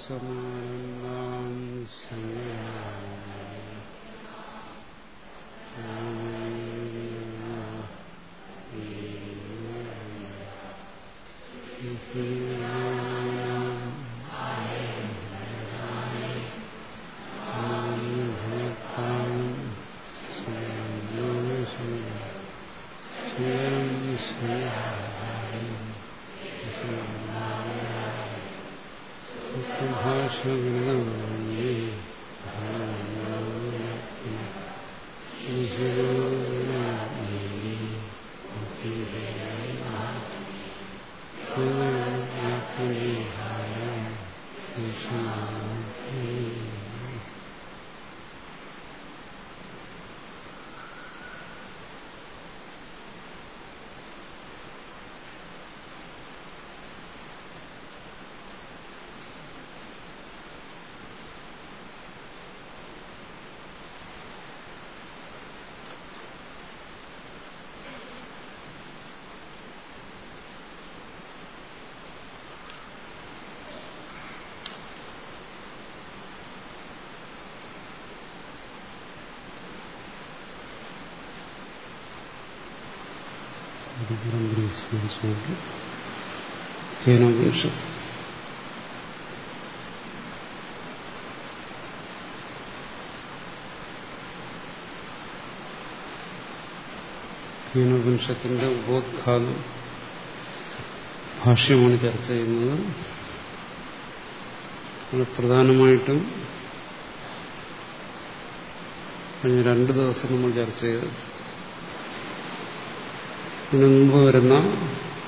സദാശിവസമാനന്ദാം കേനോപനിഷത്ത് കേനോപനിഷത്തിന്റെ ഉപോദ്ഘാതം ഭാഷ്യമാണ് ചർച്ച ചെയ്യുന്നത്. പ്രധാനമായിട്ടും കഴിഞ്ഞ രണ്ട് ദിവസം നമ്മൾ ചർച്ച ചെയ്തത് ഇതിനു മുമ്പ് വരുന്ന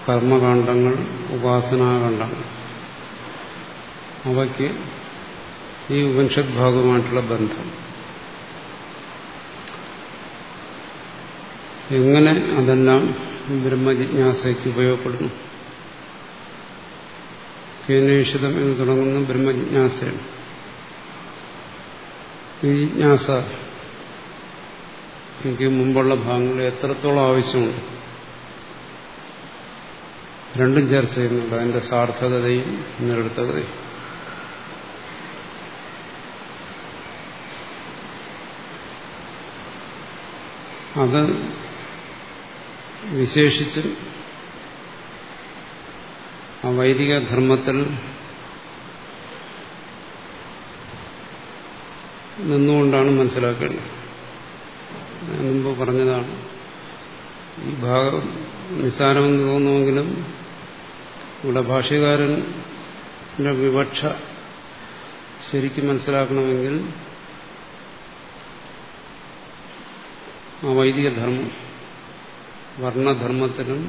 കർമ്മകാന്ഡങ്ങൾ ഉപാസനാകാന്ഡങ്ങൾ അവയ്ക്ക് ഈ ഉപനിഷത് ഭാഗവുമായിട്ടുള്ള ബന്ധം. എങ്ങനെ അതെല്ലാം ബ്രഹ്മജിജ്ഞാസയ്ക്ക് ഉപയോഗപ്പെടുന്നു? കേനേഷിതം എന്ന് തുടങ്ങുന്ന ബ്രഹ്മജിജ്ഞാസയാണ്. ഈ ജിജ്ഞാസ എനിക്ക് മുമ്പുള്ള ഭാഗങ്ങളിൽ എത്രത്തോളം ആവശ്യമുണ്ട്? രണ്ടും ചർച്ച ചെയ്യുന്നുണ്ട് അതിന്റെ സാർത്ഥകതയും നിരർത്ഥകതയും അത് വിശേഷിച്ചും ആ വൈദിക ധർമ്മത്തിൽ നിന്നുകൊണ്ടാണ് മനസ്സിലാക്കേണ്ടത്. മുമ്പ് പറഞ്ഞതാണ് ഈ ഭാഗം നിസ്സാരമെന്ന് തോന്നുമെങ്കിലും ഇവിടെ ഭാഷ്യകാരന്റെ വിവക്ഷ ശരിക്കും മനസ്സിലാക്കണമെങ്കിൽ ആ വൈദിക ധർമ്മം വർണധർമ്മത്തിനും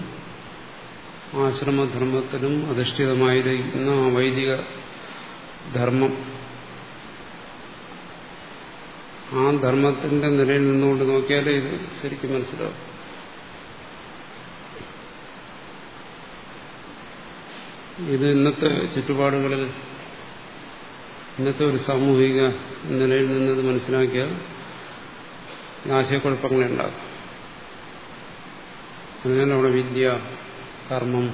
ആശ്രമധർമ്മത്തിനും അധിഷ്ഠിതമായിരിക്കുന്ന ആ വൈദിക ധർമ്മം ആ ധർമ്മത്തിന്റെ നിലയിൽ നിന്നുകൊണ്ട് നോക്കിയാലേ ഇത് ശരിക്കും മനസ്സിലാവും. ഇത് ഇന്നത്തെ ചുറ്റുപാടുകളിൽ ഇന്നത്തെ ഒരു സാമൂഹിക നിലയിൽ നിന്നത് മനസ്സിലാക്കിയാൽ ആശയക്കുഴപ്പങ്ങളെ ഉണ്ടാകും അതിനാൽ അവിടെ വിദ്യ കർമ്മം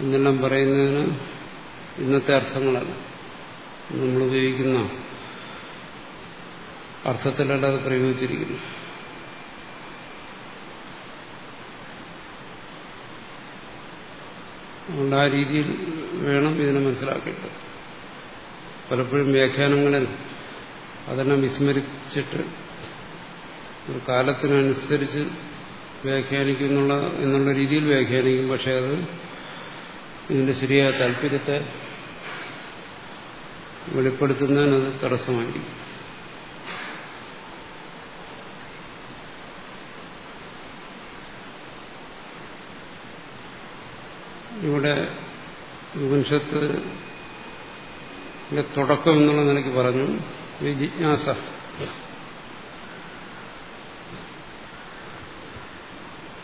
എന്നെല്ലാം പറയുന്നതിന് ഇന്നത്തെ അർത്ഥങ്ങളല്ല നമ്മൾ ഉപയോഗിക്കുന്ന അർത്ഥത്തിലല്ല അത് പ്രയോഗിച്ചിരിക്കുന്നു. അതുകൊണ്ട് ആ രീതിയിൽ വേണം ഇതിനെ മനസ്സിലാക്കേണ്ടത്. പലപ്പോഴും വ്യാഖ്യാനങ്ങളിൽ അതെല്ലാം വിസ്മരിച്ചിട്ട് ഒരു കാലത്തിനനുസരിച്ച് വ്യാഖ്യാനിക്കുന്നുള്ള എന്നുള്ള രീതിയിൽ വ്യാഖ്യാനിക്കും. പക്ഷെ അത് ഇതിന്റെ ശരിയായ താല്പര്യത്തെ വെളിപ്പെടുത്തുന്നതിനത് തടസ്സമായിരിക്കും. ഇവിടെ ഉപനിഷത്ത് തുടക്കം എന്നുള്ള നിലയ്ക്ക് പറഞ്ഞു. ജിജ്ഞാസ.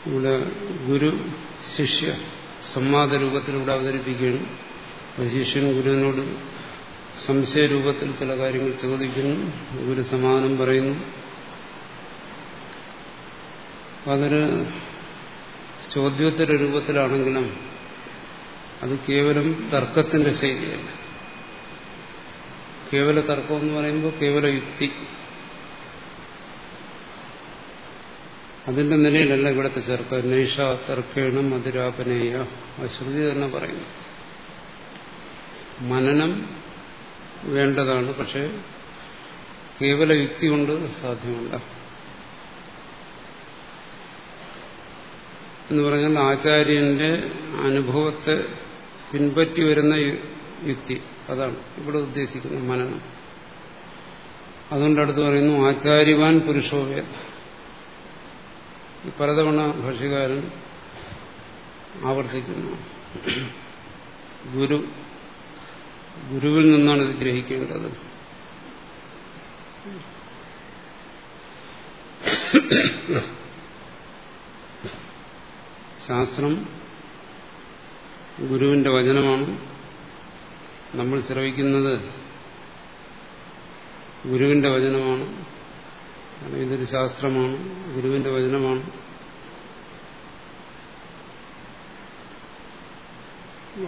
ഇവിടെ ഗുരു ശിഷ്യ സംവാദ രൂപത്തിലൂടെ അവതരിപ്പിക്കുകയാണ്. ശിഷ്യൻ ഗുരുവിനോട് സംശയരൂപത്തിൽ ചില കാര്യങ്ങൾ ചോദിക്കുന്നു. ഗുരു സമാനം പറയുന്നു. അതൊരു ചോദ്യോത്തര രൂപത്തിലാണെങ്കിലും അത് കേവലം തർക്കത്തിന്റെ ശൈലിയല്ല. കേവല തർക്കം എന്ന് പറയുമ്പോൾ കേവല യുക്തി. അതിന്റെ നിലയിലല്ല ഇവിടുത്തെ ചെറുക്ക. നൈഷ തർക്കേണ മധുരാപനേയ ശ്രുതി തന്നെ പറയുന്നു. മനനം വേണ്ടതാണ് പക്ഷെ കേവല യുക്തി കൊണ്ട് സാധ്യമല്ല. എന്ന് പറഞ്ഞാൽ ആചാര്യന്റെ അനുഭവത്തെ പിൻപറ്റി വരുന്ന യുക്തി. അതാണ് ഇവിടെ ഉദ്ദേശിക്കുന്നത് മനനം. അതുകൊണ്ട് അടുത്ത് പറയുന്നു ആചാര്യവാൻ പുരുഷോവേദ പലതവണ ഭാഷകാരൻ ആവർത്തിക്കുന്നു. ഗുരു ഗുരുവിൽ നിന്നാണ് ഇത് ഗ്രഹിക്കേണ്ടത്. ശാസ്ത്രം ഗുരുവിന്റെ വചനമാണ് നമ്മൾ ശ്രവിക്കുന്നത്. ഗുരുവിന്റെ വചനമാണ്. ഇതൊരു ശാസ്ത്രമാണ്. ഗുരുവിന്റെ വചനമാണ്.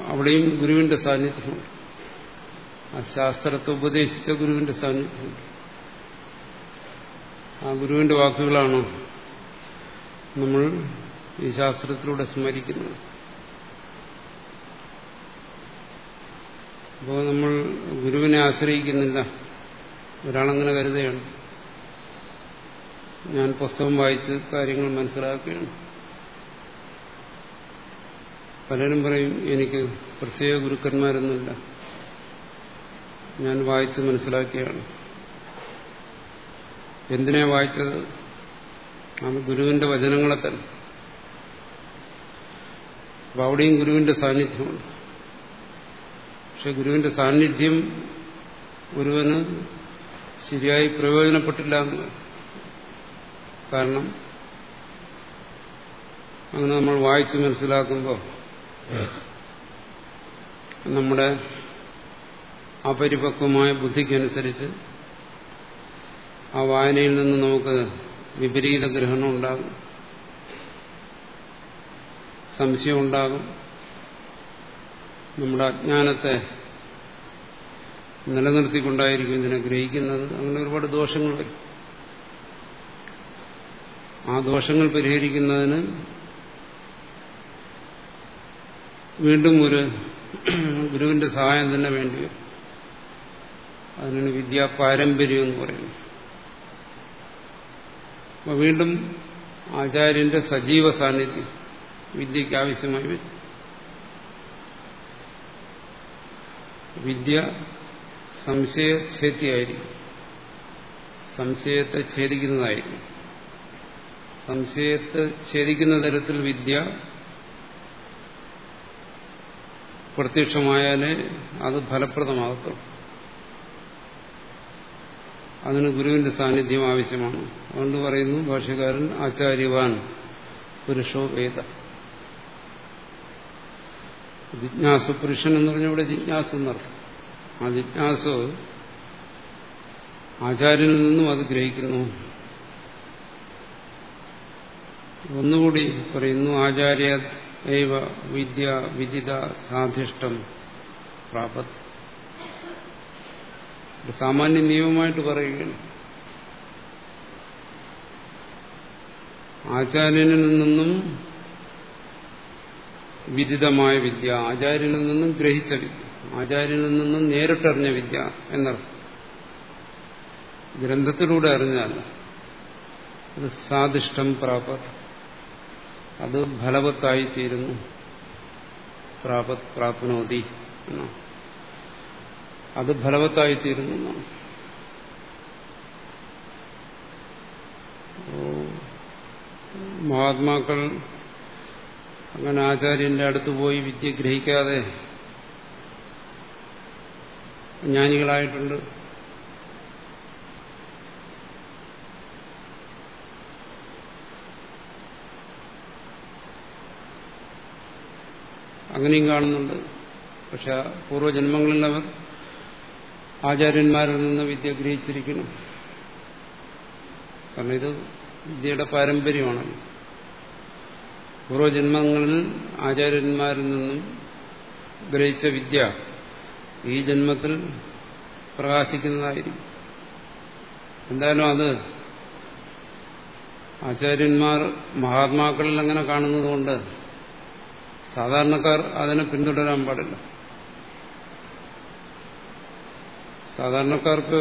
അവിടെയും ഗുരുവിന്റെ സാന്നിധ്യമുണ്ട്. ആ ശാസ്ത്രത്തെ ഉപദേശിച്ച ഗുരുവിന്റെ സാന്നിധ്യമുണ്ട്. ആ ഗുരുവിന്റെ വാക്കുകളാണ് നമ്മൾ ഈ ശാസ്ത്രത്തിലൂടെ സ്മരിക്കുന്നത്. അപ്പോൾ നമ്മൾ ഗുരുവിനെ ആശ്രയിക്കുന്നില്ല. ഒരാളങ്ങനെ കരുതുകയാണ്. ഞാൻ പുസ്തകം വായിച്ച് കാര്യങ്ങൾ മനസ്സിലാക്കുകയാണ്. പലരും പറയും എനിക്ക് പ്രത്യേക ഗുരുക്കന്മാരൊന്നുമില്ല. ഞാൻ വായിച്ച് മനസ്സിലാക്കിയാണ് എന്തിനാ വായിച്ചത്? അത് ഗുരുവിന്റെ വചനങ്ങളെ തന്നെ. അപ്പൊ അവിടെയും ഗുരുവിന്റെ സാന്നിധ്യമുണ്ട്. പക്ഷെ ഗുരുവിന്റെ സാന്നിധ്യം ഒരുവന് ശരിയായി പ്രയോജനപ്പെട്ടില്ല കാരണം അങ്ങനെ നമ്മൾ വായിച്ച് മനസ്സിലാക്കുമ്പോൾ നമ്മുടെ അപരിപക്വമായ ബുദ്ധിക്കനുസരിച്ച് ആ വായനയിൽ നിന്ന് നമുക്ക് വിപരീത ഗ്രഹണം ഉണ്ടാകും. സംശയം ഉണ്ടാകും. നമ്മുടെ അജ്ഞാനത്തെ നിലനിർത്തിക്കൊണ്ടായിരിക്കും ഇതിനെ ഗ്രഹിക്കുന്നത്. അങ്ങനെ ഒരുപാട് ദോഷങ്ങൾ വരും. ആ ദോഷങ്ങൾ പരിഹരിക്കുന്നതിന് വീണ്ടും ഒരു ഗുരുവിന്റെ സഹായം തന്നെ വേണ്ടി വരും. അതിനാണ് വിദ്യാ പാരമ്പര്യം എന്ന് പറയുന്നത്. അപ്പൊ വീണ്ടും ആചാര്യന്റെ സജീവ സാന്നിധ്യം വിദ്യയ്ക്ക് ആവശ്യമായി വരും. വിദ്യ സംശയഛേദ്യായിരിക്കും സംശയത്തെ ഛേദിക്കുന്നതായിരിക്കും. സംശയത്തെ ഛേദിക്കുന്ന തരത്തിൽ വിദ്യ പ്രത്യക്ഷമായാലേ അത് ഫലപ്രദമാകത്തുള്ളൂ. അതിന് ഗുരുവിന്റെ സാന്നിധ്യം ആവശ്യമാണ്. അതുകൊണ്ട് പറയുന്നു ഭാഷകാരൻ ആചാര്യവാൻ പുരുഷോ വേദ. ജിജ്ഞാസു പുരുഷൻ എന്ന് പറഞ്ഞ ഇവിടെ ജിജ്ഞാസു എന്നർത്ഥം ആ ജിജ്ഞാസു ആചാര്യനിൽ നിന്നും അത് ഗ്രഹിക്കുന്നു. ഒന്നുകൂടി പറയുന്നു ആചാര്യ ദൈവ വിദ്യ വിദിത സാധിഷ്ടം പ്രാപത്. സാമാന്യ നിയമമായിട്ട് പറയുകയാണ്. ആചാര്യനിൽ നിന്നും വിദിതമായ വിദ്യ. ആചാര്യനിൽ നിന്നും ഗ്രഹിച്ച വിദ്യ. ആചാര്യനിൽ നിന്നും നേരിട്ടറിഞ്ഞ വിദ്യ എന്നർത്ഥം. ഗ്രന്ഥത്തിലൂടെ അറിഞ്ഞാൽ അത് സാധിഷ്ടം പ്രാപത്. അത് ഫലവത്തായി തീരുന്നു പ്രാപത് പ്രാപ്നോതി അത് ഫലവത്തായി തീരുന്നു മഹാത്മാക്കൾ അങ്ങനെ ആചാര്യന്റെ അടുത്ത് പോയി വിദ്യ ഗ്രഹിക്കാതെ ജ്ഞാനികളായിട്ടുണ്ട്. അങ്ങനെയും കാണുന്നുണ്ട്. പക്ഷെ പൂർവജന്മങ്ങളിൽ അവർ ആചാര്യന്മാരിൽ നിന്ന് വിദ്യ ഗ്രഹിച്ചിരിക്കുന്നു. കാരണം ഇത് വിദ്യയുടെ പാരമ്പര്യമാണല്ലോ. പൂർവജന്മങ്ങളിൽ ആചാര്യന്മാരിൽ നിന്നും ഗ്രഹിച്ച വിദ്യ ഈ ജന്മത്തിൽ പ്രകാശിക്കുന്നതായിരിക്കും. എന്തായാലും അത് ആചാര്യന്മാർ മഹാത്മാക്കളിൽ അങ്ങനെ കാണുന്നതുകൊണ്ട് സാധാരണക്കാർ അതിനെ പിന്തുടരാൻ പാടില്ല. സാധാരണക്കാർക്ക്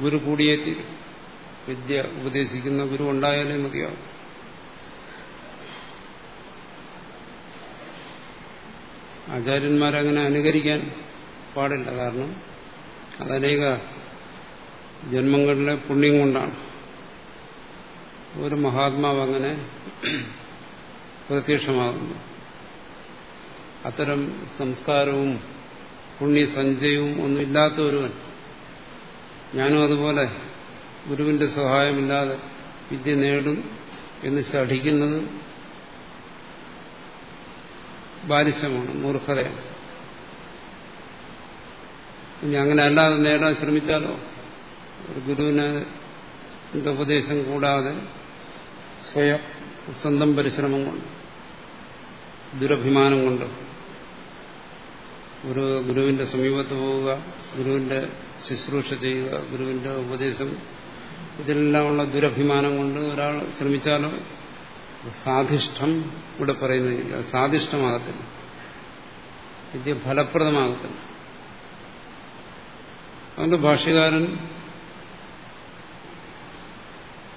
ഗുരു കൂടിയേ വിദ്യ ഉപദേശിക്കുന്ന ഗുരു ഉണ്ടായാലേ മതിയാവും. ആചാര്യന്മാരങ്ങനെ അനുകരിക്കാൻ പാടില്ല. കാരണം അതനേക ജന്മങ്ങളിലെ പുണ്യം കൊണ്ടാണ്. ഒരു മഹാത്മാവ് അങ്ങനെ പ്രത്യക്ഷമാകുന്നു. അത്തരം സംസ്കാരവും പുണ്യസഞ്ചയവും ഒന്നുമില്ലാത്ത ഒരുവൻ ഞാനും അതുപോലെ ഗുരുവിന്റെ സഹായമില്ലാതെ വിദ്യ നേടും എന്ന് ശഠിക്കുന്നത് ബാലിശമാണ് മൂർഖതയാണ്. ഇനി അങ്ങനെ അല്ലാതെ നേടാൻ ശ്രമിച്ചാലോ? ഒരു ഗുരുവിന് ഉപദേശം കൂടാതെ സ്വയം സ്വന്തം പരിശ്രമം കൊണ്ട് ദുരഭിമാനം കൊണ്ട് ഒരു ഗുരുവിന്റെ സമീപത്ത് പോവുക ഗുരുവിന്റെ ശുശ്രൂഷ ചെയ്യുക ഗുരുവിന്റെ ഉപദേശം ഇതിലെല്ലാമുള്ള ദുരഭിമാനം കൊണ്ട് ഒരാൾ ശ്രമിച്ചാലോ? സാധിഷ്ഠം ഇവിടെ പറയുന്നില്ല സാധിഷ്ഠമാകത്തില്ല വിദ്യ ഫലപ്രദമാകത്തില്ല. അതുകൊണ്ട് ഭാഷ്യകാരൻ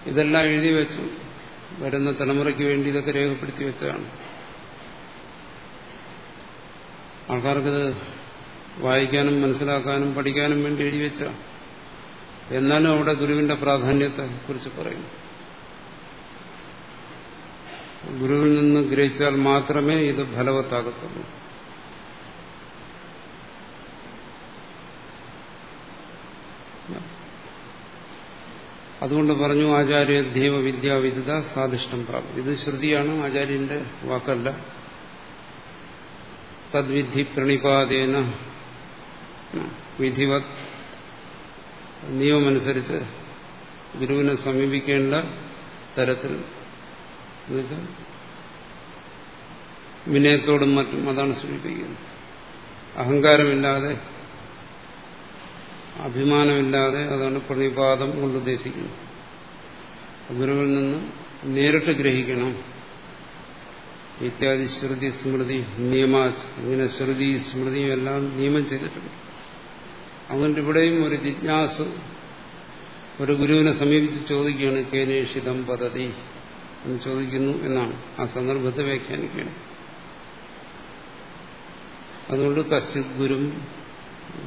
ഇതെല്ലാം എഴുതി വെച്ചു. വരുന്ന തലമുറയ്ക്ക് വേണ്ടി ഇതൊക്കെ രേഖപ്പെടുത്തി വെച്ചതാണ്. ആൾക്കാർക്കിത് വായിക്കാനും മനസ്സിലാക്കാനും പഠിക്കാനും വേണ്ടി എഴുതി വെച്ച എന്നാലും അവിടെ ഗുരുവിന്റെ പ്രാധാന്യത്തെ കുറിച്ച് പറയുന്നു. ഗുരുവിൽ നിന്ന് ഗ്രഹിച്ചാൽ മാത്രമേ ഇത് ഫലവത്താകത്തുള്ളൂ. അതുകൊണ്ട് പറഞ്ഞു ആചാര്യ ദേവ വിദ്യാവിദ്യ സാധിഷ്ടം പ്രാപ്തി. ഇത് ശ്രുതിയാണ് ആചാര്യന്റെ വാക്കല്ല. തദ്വിധി പ്രണിപാതേന വിധിവത്. നിയമമനുസരിച്ച് ഗുരുവിനെ സമീപിക്കേണ്ട തരത്തിൽ എന്നുവെച്ചാൽ വിനയത്തോടും മറ്റും അതാണ് സൂചിപ്പിക്കുന്നത്. അഹങ്കാരമില്ലാതെ അഭിമാനമില്ലാതെ അതാണ് പ്രണിപാതം കൊണ്ടുദ്ദേശിക്കുന്നത് ഗുരുവിൽ നിന്ന് നേരിട്ട് ഗ്രഹിക്കണം. ഇത്യാദി ശ്രുതി സ്മൃതി നിയമ ഇങ്ങനെ ശ്രുതി സ്മൃതിയും എല്ലാം നിയമം ചെയ്തിട്ടുണ്ട്. അതുകൊണ്ട് ഇവിടെയും ഒരു ജിജ്ഞാസ് ഒരു ഗുരുവിനെ സമീപിച്ച് ചോദിക്കുകയാണ് കേനേഷിതം പദ്ധതി എന്ന് ചോദിക്കുന്നു എന്നാണ്. ആ സന്ദർഭത്തെ വ്യാഖ്യാനിക്കുകയാണ്. അതുകൊണ്ട് കശ്യത് ഗുരും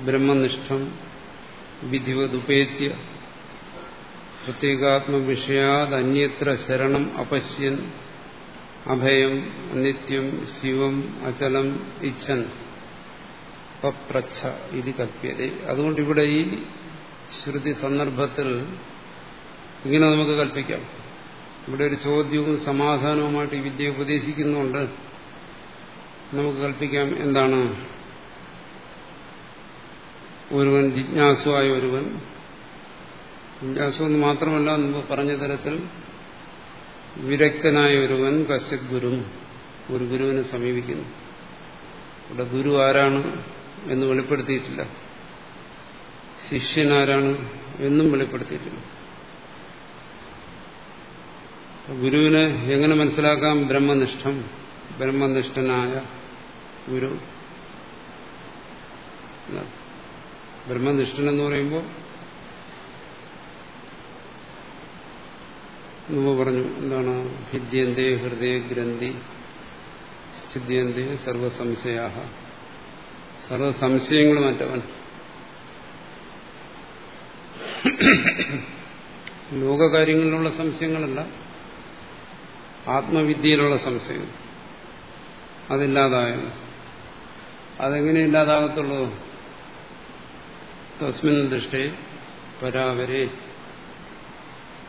ബ്രഹ്മനിഷ്ഠം വിധിവതുപേത്യ പ്രത്യേകാത്മവിഷയാത് അന്യത്ര ശരണം അപശ്യൻ അഭയം നിത്യം ശിവം അചലം ഇച്ഛൻ പപ്രച്ഛ ഇത് കല്പ്യത അതുകൊണ്ട് ഇവിടെ ഈ ശ്രുതി സന്ദർഭത്തിൽ ഇങ്ങനെ നമുക്ക് കൽപ്പിക്കാം. ഇവിടെ ഒരു ചോദ്യവും സമാധാനവുമായിട്ട് ഈ വിദ്യ ഉപദേശിക്കുന്നുണ്ട്. നമുക്ക് കൽപ്പിക്കാം എന്താണ്? ഒരുവൻ ജിജ്ഞാസുവായ ഒരുവൻ. ജിജ്ഞാസു എന്ന് മാത്രമല്ല മുമ്പ് പറഞ്ഞ തരത്തിൽ വിരക്തനായ ഒരുവൻ കശ്യത് ഗുരു. ഒരു ഗുരുവിനെ സമീപിക്കുന്നു. ഇവിടെ ഗുരു ആരാണ് എന്ന് വെളിപ്പെടുത്തിയിട്ടില്ല. ശിഷ്യനാരാണ് എന്നും വെളിപ്പെടുത്തിയിട്ടില്ല. ഗുരുവിനെ എങ്ങനെ മനസ്സിലാക്കാം? ബ്രഹ്മനിഷ്ഠം. ബ്രഹ്മനിഷ്ഠനായ ഗുരു. ബ്രഹ്മനിഷ്ഠൻ എന്ന് പറയുമ്പോൾ പറഞ്ഞു എന്താണ്? ഭിദ്യന്തേ ഹൃദയ ഗ്രന്ഥി സ്ഥിത്യന്തേ സർവസംശയാ സർവസംശയങ്ങൾ മറ്റവൻ. ലോകകാര്യങ്ങളിലുള്ള സംശയങ്ങളല്ല. ആത്മവിദ്യയിലുള്ള സംശയം. അതില്ലാതായ? അതെങ്ങനെ ഇല്ലാതാകത്തുള്ളൂ? തസ്മിൻ ദൃഷ്ടി പരാവരെ.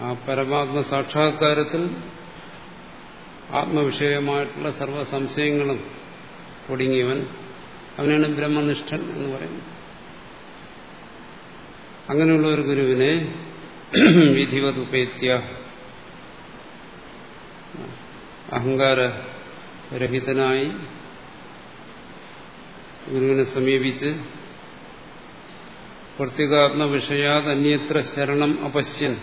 ആ പരമാത്മ സാക്ഷാത്കാരത്തിൽ ആത്മവിഷയമായിട്ടുള്ള സർവ സംശയങ്ങളും ഒടുങ്ങിയവൻ അവനാണ് ബ്രഹ്മനിഷ്ഠൻ എന്ന് പറയുന്നത് അങ്ങനെയുള്ള ഒരു ഗുരുവിനെ വിധിവതുപേത്യ അഹങ്കാരരഹിതനായി ഗുരുവിനെ സമീപിച്ച് പ്രത്യേകാത്മ വിഷയാത് അന്യത്ര ശരണം അപശ്യൻ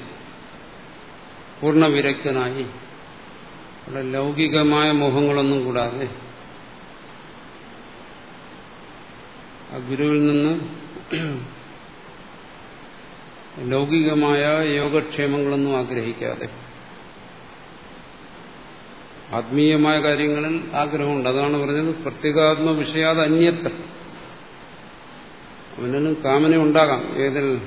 പൂർണവിരക്തനായി. അവിടെ ലൗകികമായ മോഹങ്ങളൊന്നും കൂടാതെ ആ ഗുരുവിൽ നിന്ന് ലൗകികമായ യോഗക്ഷേമങ്ങളൊന്നും ആഗ്രഹിക്കാതെ ആത്മീയമായ കാര്യങ്ങളിൽ ആഗ്രഹമുണ്ട്. അതാണ് പറഞ്ഞത് പ്രത്യേകാത്മ വിഷയാത് അന്യത്ര അവനും കാമന ഉണ്ടാകാം. ഏതിൽ?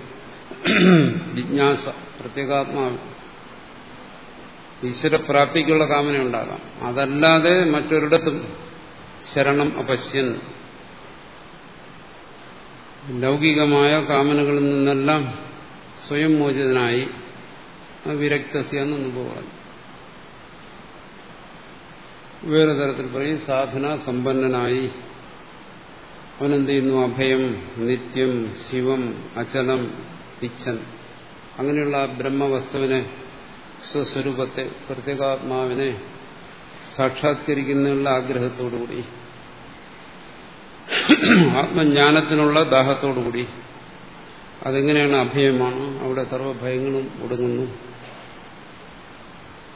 ജിജ്ഞാസ പ്രത്യേകാത്മാവ്. ഈശ്വരപ്രാപ്തിക്കുള്ള കാമന ഉണ്ടാകാം. അതല്ലാതെ മറ്റൊരിടത്തും ശരണം അപശ്യൻ. ലൗകികമായ കാമനകളിൽ നിന്നെല്ലാം സ്വയം മോചിതനായി വിരക്തസ്യ പോകാൻ വേറെ തരത്തിൽ പറയും സാധന സമ്പന്നനായി. അവനെന്ത് ചെയ്യുന്നു അഭയം നിത്യം ശിവം അചലം ഇച്ഛൻ. അങ്ങനെയുള്ള ആ ബ്രഹ്മവസ്തുവിനെ സ്വസ്വരൂപത്തെ പ്രത്യേകാത്മാവിനെ സാക്ഷാത്കരിക്കുന്നതിനുള്ള ആഗ്രഹത്തോടുകൂടി ആത്മജ്ഞാനത്തിനുള്ള ദാഹത്തോടുകൂടി അതെങ്ങനെയാണ് അഭയമാണ്? അവിടെ സർവഭയങ്ങളും ഒടുങ്ങുന്നു.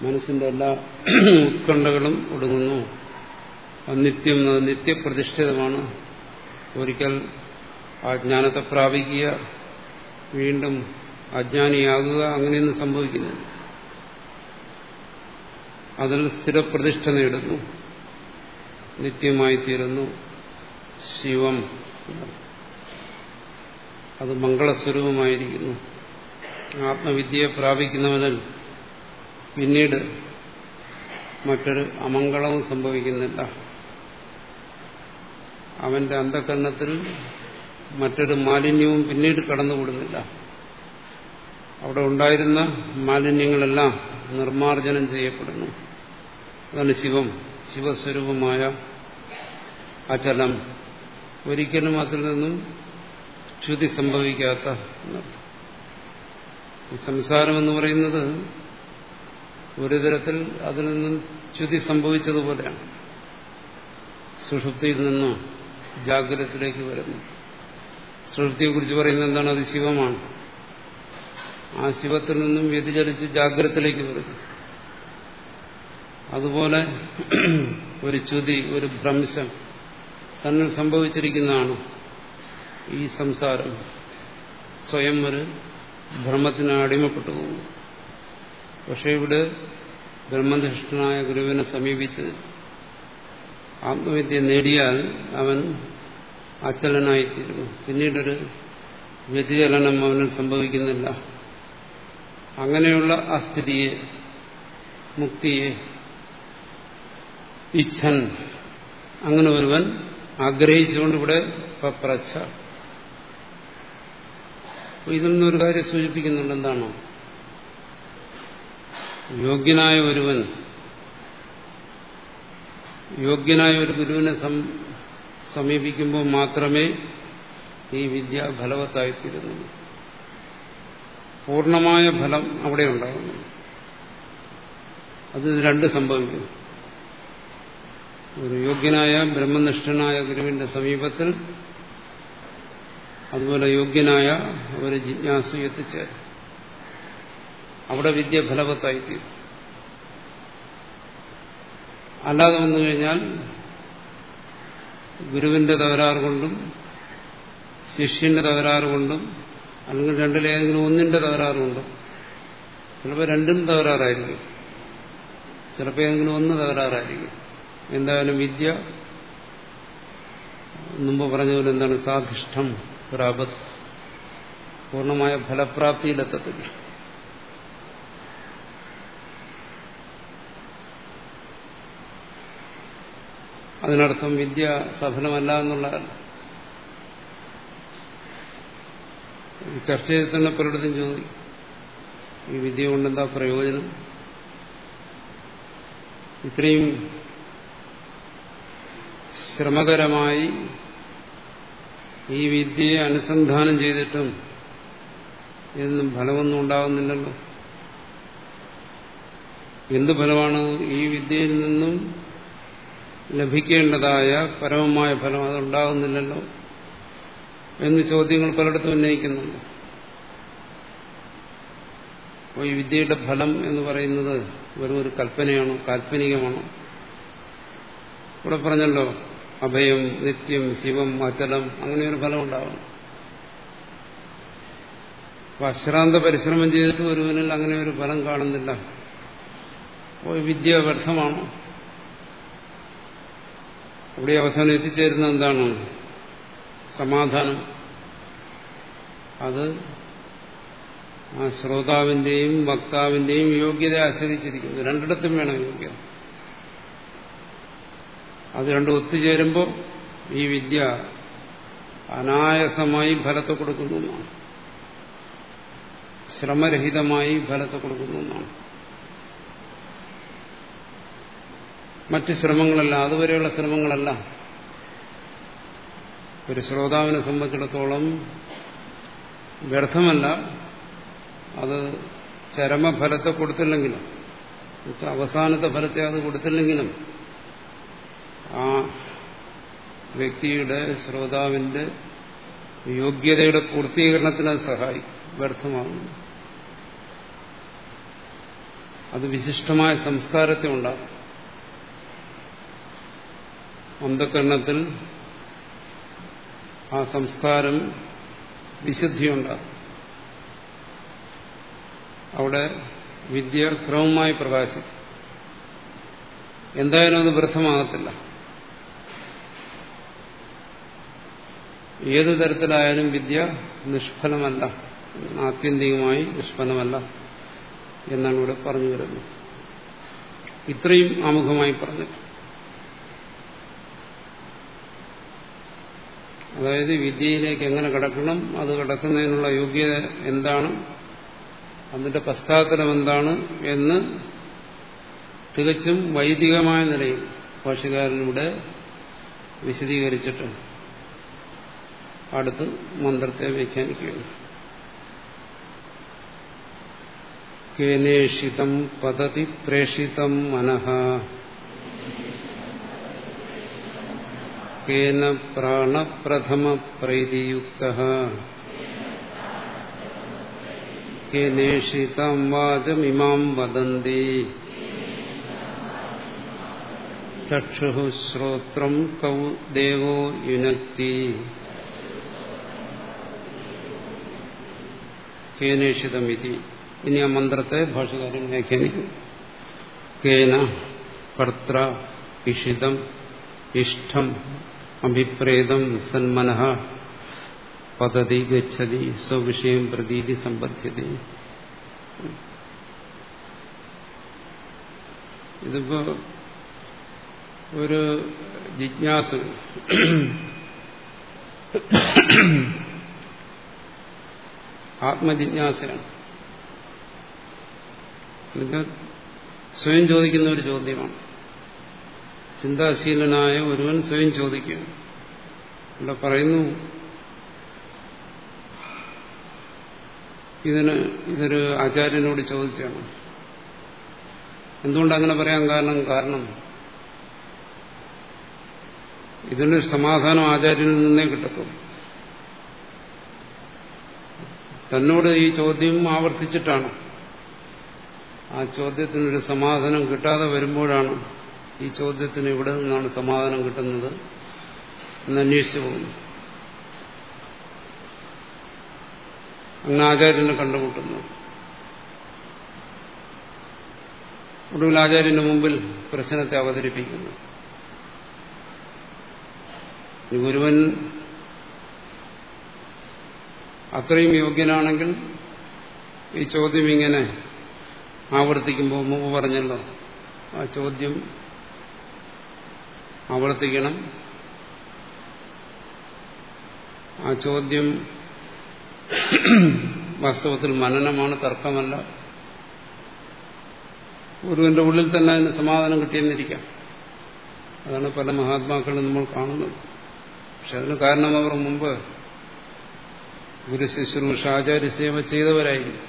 മനസ്സിന്റെ എല്ലാ ഉത്കണ്ഠകളും ഒടുങ്ങുന്നു. നിത്യം നിത്യപ്രതിഷ്ഠിതമാണ്. ഒരിക്കൽ ആ ജ്ഞാനത്തെ പ്രാപിക്കുക വീണ്ടും അജ്ഞാനിയാകുക അങ്ങനെയൊന്നും സംഭവിക്കുന്നില്ല അതിൽ സ്ഥിരപ്രതിഷ്ഠ നേടുന്നു. നിത്യമായി തീരുന്നു ശിവം. അത് മംഗളസ്വരൂപമായിരിക്കുന്നു. ആത്മവിദ്യയെ പ്രാപിക്കുന്നവനിൽ പിന്നീട് മറ്റൊരു അമംഗളവും സംഭവിക്കുന്നില്ല. അവന്റെ അന്ധകരണത്തിൽ മറ്റൊരു മാലിന്യവും പിന്നീട് കടന്നുകൂടുന്നില്ല. അവിടെ ഉണ്ടായിരുന്ന മാലിന്യങ്ങളെല്ലാം നിർമാർജനം ചെയ്യപ്പെടുന്നു. അതാണ് ശിവം ശിവസ്വരൂപമായ അചലം ഒരിക്കലും അതിൽ നിന്നും ച്യുതി സംഭവിക്കാത്ത സംസാരം എന്ന് പറയുന്നത് ഒരു തരത്തിൽ അതിൽ നിന്നും ച്യുതി സംഭവിച്ചതുപോലെയാണ്. സുഷുപ്തിയിൽ നിന്നും ജാഗ്രതത്തിലേക്ക് വരുന്നു. സുഷുപ്തിയെ കുറിച്ച് പറയുന്നത് എന്താണ്? അത് ശിവമാണ്. ആ ശിവത്തിൽ നിന്നും വ്യതിചലിച്ച് ജാഗ്രതത്തിലേക്ക് വരുന്നു. അതുപോലെ ഒരു ച്യുതി ഒരു ഭ്രംശം തന്നിൽ സംഭവിച്ചിരിക്കുന്നതാണ് ഈ സംസാരം. സ്വയം ഒരു ഭ്രമത്തിന് അടിമപ്പെട്ടു പോകുന്നു. പക്ഷെ ഇവിടെ ബ്രഹ്മനിഷ്ഠനായ ഗുരുവിനെ സമീപിച്ച് ആത്മവിദ്യ നേടിയാൽ അവൻ അച്ചലനായിത്തീരുന്നു. പിന്നീടൊരു വ്യതിചലനം അവന് സംഭവിക്കുന്നില്ല. അങ്ങനെയുള്ള ആ സ്ഥിതിയെ മുക്തിയെ ഇച്ഛൻ അങ്ങനെ ഒരുവൻ ആഗ്രഹിച്ചുകൊണ്ട് ഇവിടെ പപ്രച്ഛ. ഇതിൽ നിന്നൊരു കാര്യം സൂചിപ്പിക്കുന്നുണ്ട്. എന്താണോ? യോഗ്യനായ ഒരുവൻ യോഗ്യനായ ഒരു ഗുരുവിനെ സമീപിക്കുമ്പോൾ മാത്രമേ ഈ വിദ്യ ഫലവത്തായിത്തീരുന്നുള്ളൂ പൂർണമായ ഫലം അവിടെ ഉണ്ടാകുന്നു. അത് രണ്ട് സംഭവിക്കുന്നു ഒരു യോഗ്യനായ ബ്രഹ്മനിഷ്ഠനായ ഗുരുവിന്റെ സമീപത്തിൽ അതുപോലെ യോഗ്യനായ ഒരു ജിജ്ഞാസു എത്തിച്ചേരും അവിടെ വിദ്യ ഫലവത്തായിത്തീരും. അല്ലാതെ വന്നു കഴിഞ്ഞാൽ ഗുരുവിന്റെ തകരാറ് കൊണ്ടും ശിഷ്യന്റെ തകരാറ് കൊണ്ടും അല്ലെങ്കിൽ രണ്ടിലേതെങ്കിലും ഒന്നിന്റെ തകരാറ് കൊണ്ടും ചിലപ്പോൾ രണ്ടും തകരാറായിരിക്കും. ചിലപ്പോൾ ഏതെങ്കിലും ഒന്ന് തകരാറായിരിക്കും. എന്തായാലും വിദ്യ മുമ്പ് പറഞ്ഞതുപോലെ എന്താണ്? സാധിഷ്ഠം പ്രാപത് പൂർണമായ ഫലപ്രാപ്തിയിലെത്തത്തില്ല. അതിനർത്ഥം വിദ്യ സഫലമല്ല എന്നുള്ളതല്ല ചർച്ച ചെയ്ത് തന്നെ പലയിടത്തും ചോദിക്കും ഈ വിദ്യ കൊണ്ടെന്താ പ്രയോജനം? ഇത്രയും ശ്രമകരമായി ഈ വിദ്യയെ അനുസന്ധാനം ചെയ്തിട്ടും ഇതൊന്നും ഫലമൊന്നും ഉണ്ടാകുന്നില്ലല്ലോ. എന്ത് ഫലമാണ് ഈ വിദ്യയിൽ നിന്നും ലഭിക്കേണ്ടതായ പരമമായ ഫലം അതുണ്ടാകുന്നില്ലല്ലോ എന്ന് ചോദ്യങ്ങൾ പലയിടത്തും ഉന്നയിക്കുന്നുണ്ട്. അപ്പോൾ ഈ വിദ്യയുടെ ഫലം എന്ന് പറയുന്നത് വെറും ഒരു കൽപ്പനയാണോ കാൽപ്പനികമാണോ? ഇവിടെ പറഞ്ഞല്ലോ അഭയം നിത്യം ശിവം അചലം അങ്ങനെ ഒരു ഫലം ഉണ്ടാവണം. അപ്പൊ അശ്രാന്ത പരിശ്രമം ചെയ്തിട്ട് ഒരുവനിൽ അങ്ങനെ ഒരു ഫലം കാണുന്നില്ല. അപ്പോൾ വിദ്യ വ്യർത്ഥമാണോ? അവിടെ അവസാനം എത്തിച്ചേരുന്ന എന്താണ് സമാധാനം? അത് ആ ശ്രോതാവിന്റെയും വക്താവിന്റെയും യോഗ്യത ആശ്രയിച്ചിരിക്കുന്നു. രണ്ടിടത്തും വേണം യോഗ്യത. അത് രണ്ടും ഒത്തുചേരുമ്പോൾ ഈ വിദ്യ അനായാസമായി ഫലത്തെ കൊടുക്കുന്നു എന്നാണ്. ശ്രമരഹിതമായി ഫലത്തെ കൊടുക്കുന്നു എന്നാണ്. മറ്റ് ശ്രമങ്ങളല്ല അതുവരെയുള്ള ശ്രമങ്ങളല്ല. ഒരു ശ്രോതാവിനെ സംബന്ധിച്ചിടത്തോളം വ്യർത്ഥമല്ല. അത് ചരമഫലത്തെ കൊടുത്തില്ലെങ്കിലും അവസാനത്തെ ഫലത്തെ അത് കൊടുത്തില്ലെങ്കിലും ആ വ്യക്തിയുടെ ശ്രോതാവിന്റെ യോഗ്യതയുടെ പൂർത്തീകരണത്തിന് അത് സഹായിക്കും വ്യർത്ഥമാകുന്നു. അത് വിശിഷ്ടമായ സംസ്കാരത്തെ ഉണ്ടാകും അന്ധകരണത്തിൽ ആ സംസ്കാരം വിശുദ്ധിയുണ്ടാകും. അവിടെ വിദ്യ ക്രമമായി പ്രകാശിക്കും. എന്തായാലും അത് വൃദ്ധമാകത്തില്ല ഏതു തരത്തിലായാലും വിദ്യ നിഷ്ഫലമല്ല ആത്യന്തികമായി നിഷ്ഫലമല്ല എന്നാണ് ഇവിടെ പറഞ്ഞു വരുന്നത്. ഇത്രയും ആമുഖമായി പറഞ്ഞു അതായത് വിദ്യയിലേക്ക് എങ്ങനെ കടക്കണം അത് കടക്കുന്നതിനുള്ള യോഗ്യത എന്താണ് അതിന്റെ പശ്ചാത്തലം എന്താണ് എന്ന് തികച്ചും വൈദികമായ നിലയിൽ ഭാഷകാരനിവിടെ വിശദീകരിച്ചിട്ട് അടുത്ത് മന്ത്രത്തെ വ്യാഖ്യാനിക്കുകയാണ്. കേനേഷിതം പതതി പ്രേഷിതം മനഃ കേന പ്രാണപ്രഥമ പ്രൈതിയുക്ത കേനേഷിതം വാചമിമാം വദന്തി ചക്ഷു ശ്രോത്രം കൗ ദേവോ യുനക്തി കേനേഷിതമിതി ഇനി ആ മന്ത്രത്തെ ഭാഷകാരൻ വ്യാഖ്യാനിക്കും കേന കർത്ര ഇഷിതം ഇഷ്ടം അഭിപ്രേതം സന്മനഃ പതതി ഗച്ഛതി സ്വവിഷയം പ്രതീതി സമ്പദ്ധ്യത ഇതിപ്പോ ഒരു ജിജ്ഞാസ ആത്മജിജ്ഞാസയാണ്. സ്വയം ചോദിക്കുന്ന ഒരു ചോദ്യമാണ്. ചിന്താശീലനായ ഒരുവൻ സ്വയം ചോദിക്കുക ഇവിടെ പറയുന്നു ഇതിന് ഇതൊരു ആചാര്യനോട് ചോദിച്ചാണ്. എന്തുകൊണ്ട് അങ്ങനെ പറയാൻ കാരണം കാരണം ഇതിന് സമാധാനം ആചാര്യനിൽ നിന്നേ കിട്ടത്തുള്ളൂ. തന്നോട് ഈ ചോദ്യം ആവർത്തിച്ചിട്ടാണ്. ആ ചോദ്യത്തിനൊരു സമാധാനം കിട്ടാതെ വരുമ്പോഴാണ് ഈ ചോദ്യത്തിന് ഇവിടെ നിന്നാണ് സമാധാനം കിട്ടുന്നത്. എന്ന് അന്വേഷിച്ചു പോകുന്നു. അങ്ങനെ ആചാര്യനെ കണ്ടുമുട്ടുന്നു. ഒടുവിൽ ആചാര്യന്റെ മുമ്പിൽ പ്രശ്നത്തെ അവതരിപ്പിക്കുന്നു. ഗുരുവൻ അത്രയും യോഗ്യനാണെങ്കിൽ ഈ ചോദ്യം ഇങ്ങനെ ആവർത്തിക്കുമ്പോൾ മുമ്പ് പറഞ്ഞല്ലോ ആ ചോദ്യം ആവർത്തിക്കണം. ആ ചോദ്യം വാസ്തവത്തിൽ മനനമാണ് തർക്കമല്ല. ഗുരുവിന്റെ ഉള്ളിൽ തന്നെ അതിന് സമാധാനം കിട്ടിയെന്നിരിക്കാം. അതാണ് പല മഹാത്മാക്കളും നമ്മൾ കാണുന്നത്. പക്ഷെ അതിന് കാരണം അവർ മുമ്പ് ഗുരു ശുശ്രൂഷ ആചാര്യ സേവ ചെയ്തവരായിരുന്നു.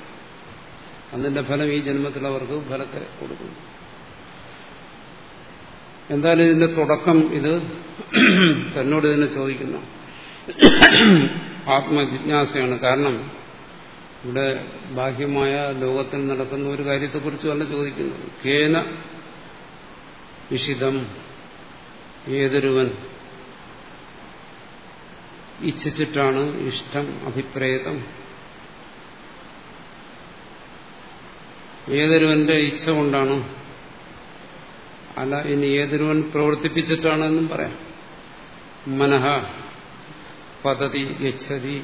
അതിന്റെ ഫലം ഈ ജന്മത്തിൽ അവർക്ക് ഫലത്തെ കൊടുക്കുന്നു. എന്തായാലും ഇതിന്റെ തുടക്കം ഇത് തന്നോട് തന്നെ ചോദിക്കുന്നു. ആത്മജിജ്ഞാസയാണ്. കാരണം ഇവിടെ ബാഹ്യമായ ലോകത്തിൽ നടക്കുന്ന ഒരു കാര്യത്തെക്കുറിച്ചുമല്ല ചോദിക്കുന്നത്. കേന വിഷിതം ഏതൊരുവൻ ഇച്ഛിച്ചിട്ടാണ് ഇഷ്ടം അഭിപ്രേതം. ഏതൊരുവന്റെ ഇച്ഛ കൊണ്ടാണ് അല്ല ഇനി ഏതൊരുവൻ പ്രവർത്തിപ്പിച്ചിട്ടാണെന്നും പറയാം. മനഃ പദ്ധതി ഗച്ഛതി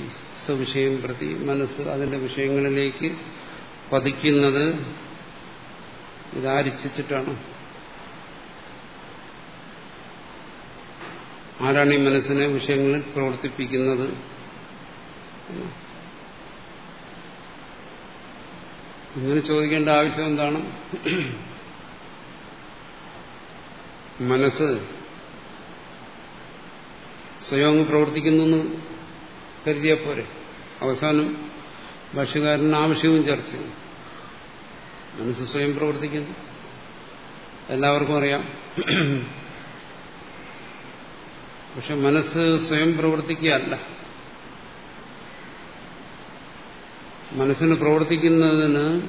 സ്വവിഷയം പ്രതി മനസ്സ് അതിന്റെ വിഷയങ്ങളിലേക്ക് പതിക്കുന്നത് ഇതാരിച്ചിട്ടാണ് ആരാണ് ഈ മനസ്സിനെ വിഷയങ്ങളിൽ പ്രവർത്തിപ്പിക്കുന്നത്? ഇങ്ങനെ ചോദിക്കേണ്ട ആവശ്യം എന്താണ്? മനസ്സ് സ്വയം അങ്ങ് പ്രവർത്തിക്കുന്നു എന്ന് കരുതിയാൽ പോരെ. അവസാനം ഭാഷകാരന് ആവശ്യവും ചർച്ച ചെയ്യും മനസ്സ് സ്വയം പ്രവർത്തിക്കുന്നു. എല്ലാവർക്കും അറിയാം. പക്ഷെ മനസ്സ് സ്വയം പ്രവർത്തിക്കുകയല്ല. മനസ്സിന് പ്രവർത്തിക്കുന്നതിന്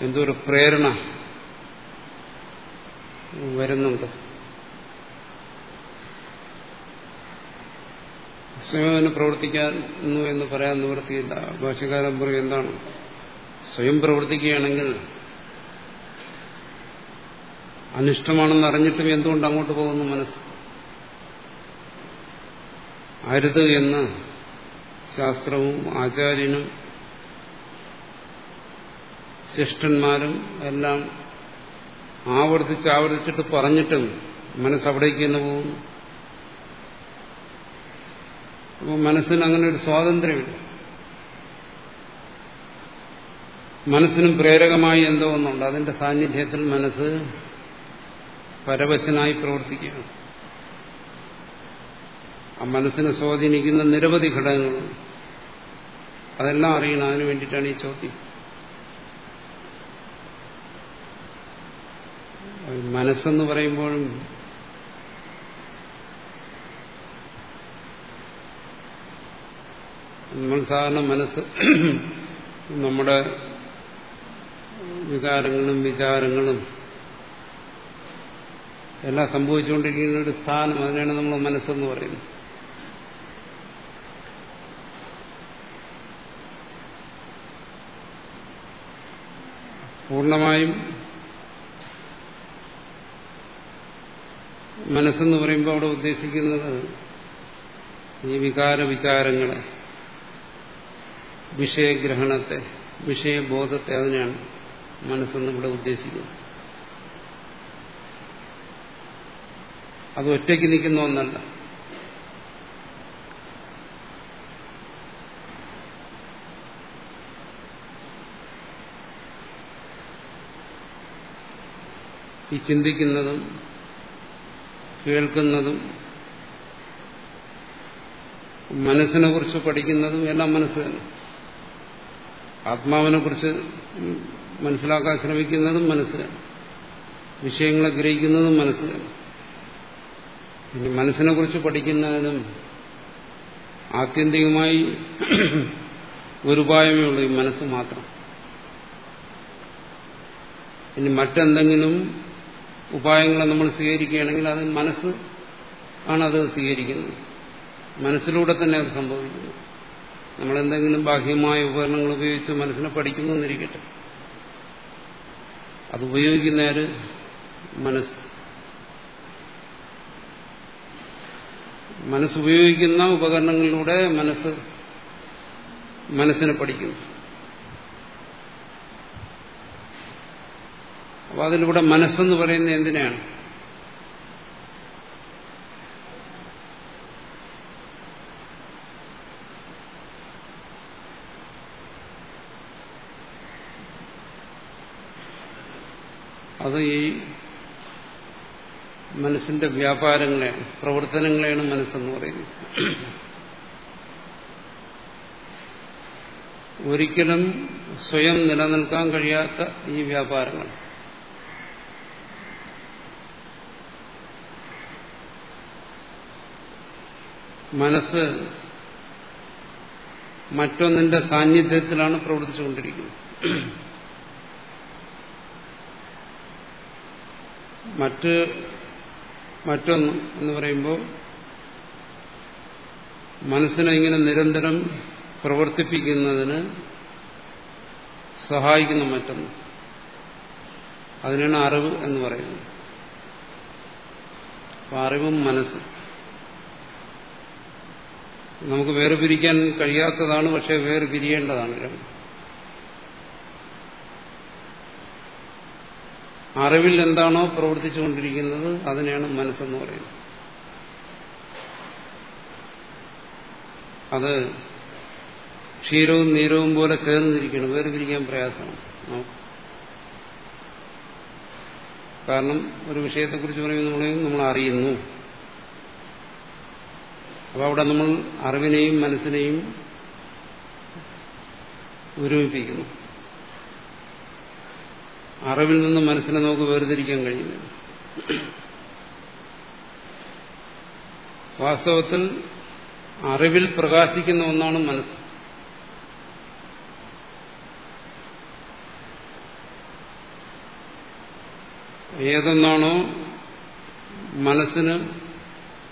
എന്തോ ഒരു പ്രേരണ വരുന്നുണ്ട്. സ്വയം പ്രവർത്തിക്കുന്നു എന്ന് പറയാൻ നിവൃത്തിയില്ല. ഭാഷകാരൻ പറയും എന്താണ്? സ്വയം പ്രവർത്തിക്കുകയാണെങ്കിൽ അനിഷ്ടമാണെന്ന് അറിഞ്ഞിട്ടും എന്തുകൊണ്ട് അങ്ങോട്ട് പോകുന്നു മനസ്സ്? അരുത് എന്ന് ശാസ്ത്രവും ആചാര്യനും ശിഷ്ടന്മാരും എല്ലാം ആവർത്തിച്ച് ആവർത്തിച്ചിട്ട് പറഞ്ഞിട്ടും മനസ്സവിടേക്ക് തന്നെ പോകുന്നു. അപ്പോൾ മനസ്സിന് അങ്ങനെ ഒരു സ്വാതന്ത്ര്യമില്ല. മനസ്സിനും പ്രേരകമായി എന്തോ ഒന്നുണ്ട്. അതിന്റെ സാന്നിധ്യത്തിൽ മനസ്സ് പരവശനായി പ്രവർത്തിക്കുകയാണ്. ആ മനസ്സിനെ സ്വാധീനിക്കുന്ന നിരവധി ഘടകങ്ങളുണ്ട്. അതെല്ലാം അറിയണം. അതിനു വേണ്ടിയിട്ടാണ് ഈ ചോദ്യം. മനസ്സെന്ന് പറയുമ്പോഴും നമ്മൾ സാധാരണ മനസ്സ് നമ്മുടെ വികാരങ്ങളും വിചാരങ്ങളും എല്ലാം സംഭവിച്ചുകൊണ്ടിരിക്കുന്ന ഒരു സ്ഥാനം അതിനാണ് നമ്മൾ മനസ്സെന്ന് പറയുന്നത്. പൂർണമായും മനസ്സെന്ന് പറയുമ്പോൾ അവിടെ ഉദ്ദേശിക്കുന്നത് ഈ വികാര വിചാരങ്ങളെ വിഷയഗ്രഹണത്തെ വിഷയബോധത്തെ അതിനാണ് മനസ്സെന്ന് ഇവിടെ ഉദ്ദേശിക്കുന്നത്. അത് ഒറ്റയ്ക്ക് നിൽക്കുന്ന ഒന്നല്ല. ഈ ചിന്തിക്കുന്നതും കേൾക്കുന്നതും മനസ്സിനെ കുറിച്ച് പഠിക്കുന്നതും എല്ലാം മനസ്സ് തന്നെ. ആത്മാവിനെ കുറിച്ച് മനസ്സിലാക്കാൻ ശ്രമിക്കുന്നതും മനസ്സ് തന്നെ. വിഷയങ്ങളെ ഗ്രഹിക്കുന്നതും മനസ്സ് തന്നെ. ഇനി മനസ്സിനെ കുറിച്ച് പഠിക്കുന്നതിനും ആത്യന്തികമായി ഒരു ഉപായമേ ഉള്ളൂ ഈ മനസ്സ് മാത്രം. ഇനി മറ്റെന്തെങ്കിലും ഉപായങ്ങളെ നമ്മൾ സ്വീകരിക്കുകയാണെങ്കിൽ അത് മനസ്സ് ആണ് അത് സ്വീകരിക്കുന്നത്. മനസ്സിലൂടെ തന്നെ അത് സംഭവിക്കുന്നു. നമ്മളെന്തെങ്കിലും ബാഹ്യമായ ഉപകരണങ്ങൾ ഉപയോഗിച്ച് മനസ്സിനെ പഠിക്കുന്നു എന്നിരിക്കട്ടെ. അത് ഉപയോഗിക്കുന്നവര് മനസ്സ്. മനസ്സുപയോഗിക്കുന്ന ഉപകരണങ്ങളിലൂടെ മനസ്സ് മനസ്സിനെ പഠിക്കുന്നു. അപ്പൊ അതിലൂടെ മനസ്സെന്ന് പറയുന്നത് എന്തിനാണ്? അത് ഈ മനസ്സിന്റെ വ്യാപാരങ്ങളെയാണ് പ്രവർത്തനങ്ങളെയാണ് മനസ്സെന്ന് പറയുന്നത്. ഒരിക്കലും സ്വയം നിലനിൽക്കാൻ കഴിയാത്ത ഈ വ്യാപാരങ്ങൾ. മനസ്സ് മറ്റൊന്നിന്റെ സാന്നിധ്യത്തിലാണ് പ്രവർത്തിച്ചുകൊണ്ടിരിക്കുന്നത്. മറ്റ് മറ്റൊന്ന് എന്ന് പറയുമ്പോൾ മനസ്സിനെ ഇങ്ങനെ നിരന്തരം പ്രവർത്തിപ്പിക്കുന്നതിന് സഹായിക്കുന്ന മറ്റൊന്ന്. അതിനാണ് അറിവ് എന്ന് പറയുന്നത്. അറിവും മനസ്സും. നമുക്ക് വേറെ പിരിക്കാൻ കഴിയാത്തതാണ് പക്ഷെ വേറെ പിരിയേണ്ടതാണ്. അറിവിൽ എന്താണോ പ്രവർത്തിച്ചുകൊണ്ടിരിക്കുന്നത് അതിനെയാണ് മനസ്സെന്ന് പറയുന്നത്. അത് ക്ഷീരവും നീരവും പോലെ ചേർന്നിരിക്കണം. വേർപിരിക്കാൻ പ്രയാസമാണ്. കാരണം ഒരു വിഷയത്തെക്കുറിച്ച് പറയുമ്പോൾ നമ്മൾ നമ്മൾ അറിയുന്നു അപ്പോൾ അവിടെ നമ്മൾ അറിവിനെയും മനസ്സിനെയും ഒരുമിപ്പിക്കുന്നു. അറിവിൽ നിന്നും മനസ്സിനെ നമുക്ക് വേർതിരിക്കാൻ കഴിയുന്നില്ല വാസ്തവത്തിൽ അറിവിൽ പ്രകാശിക്കുന്ന ഒന്നാണ് മനസ്സ്. ഏതൊന്നാണോ മനസ്സിന്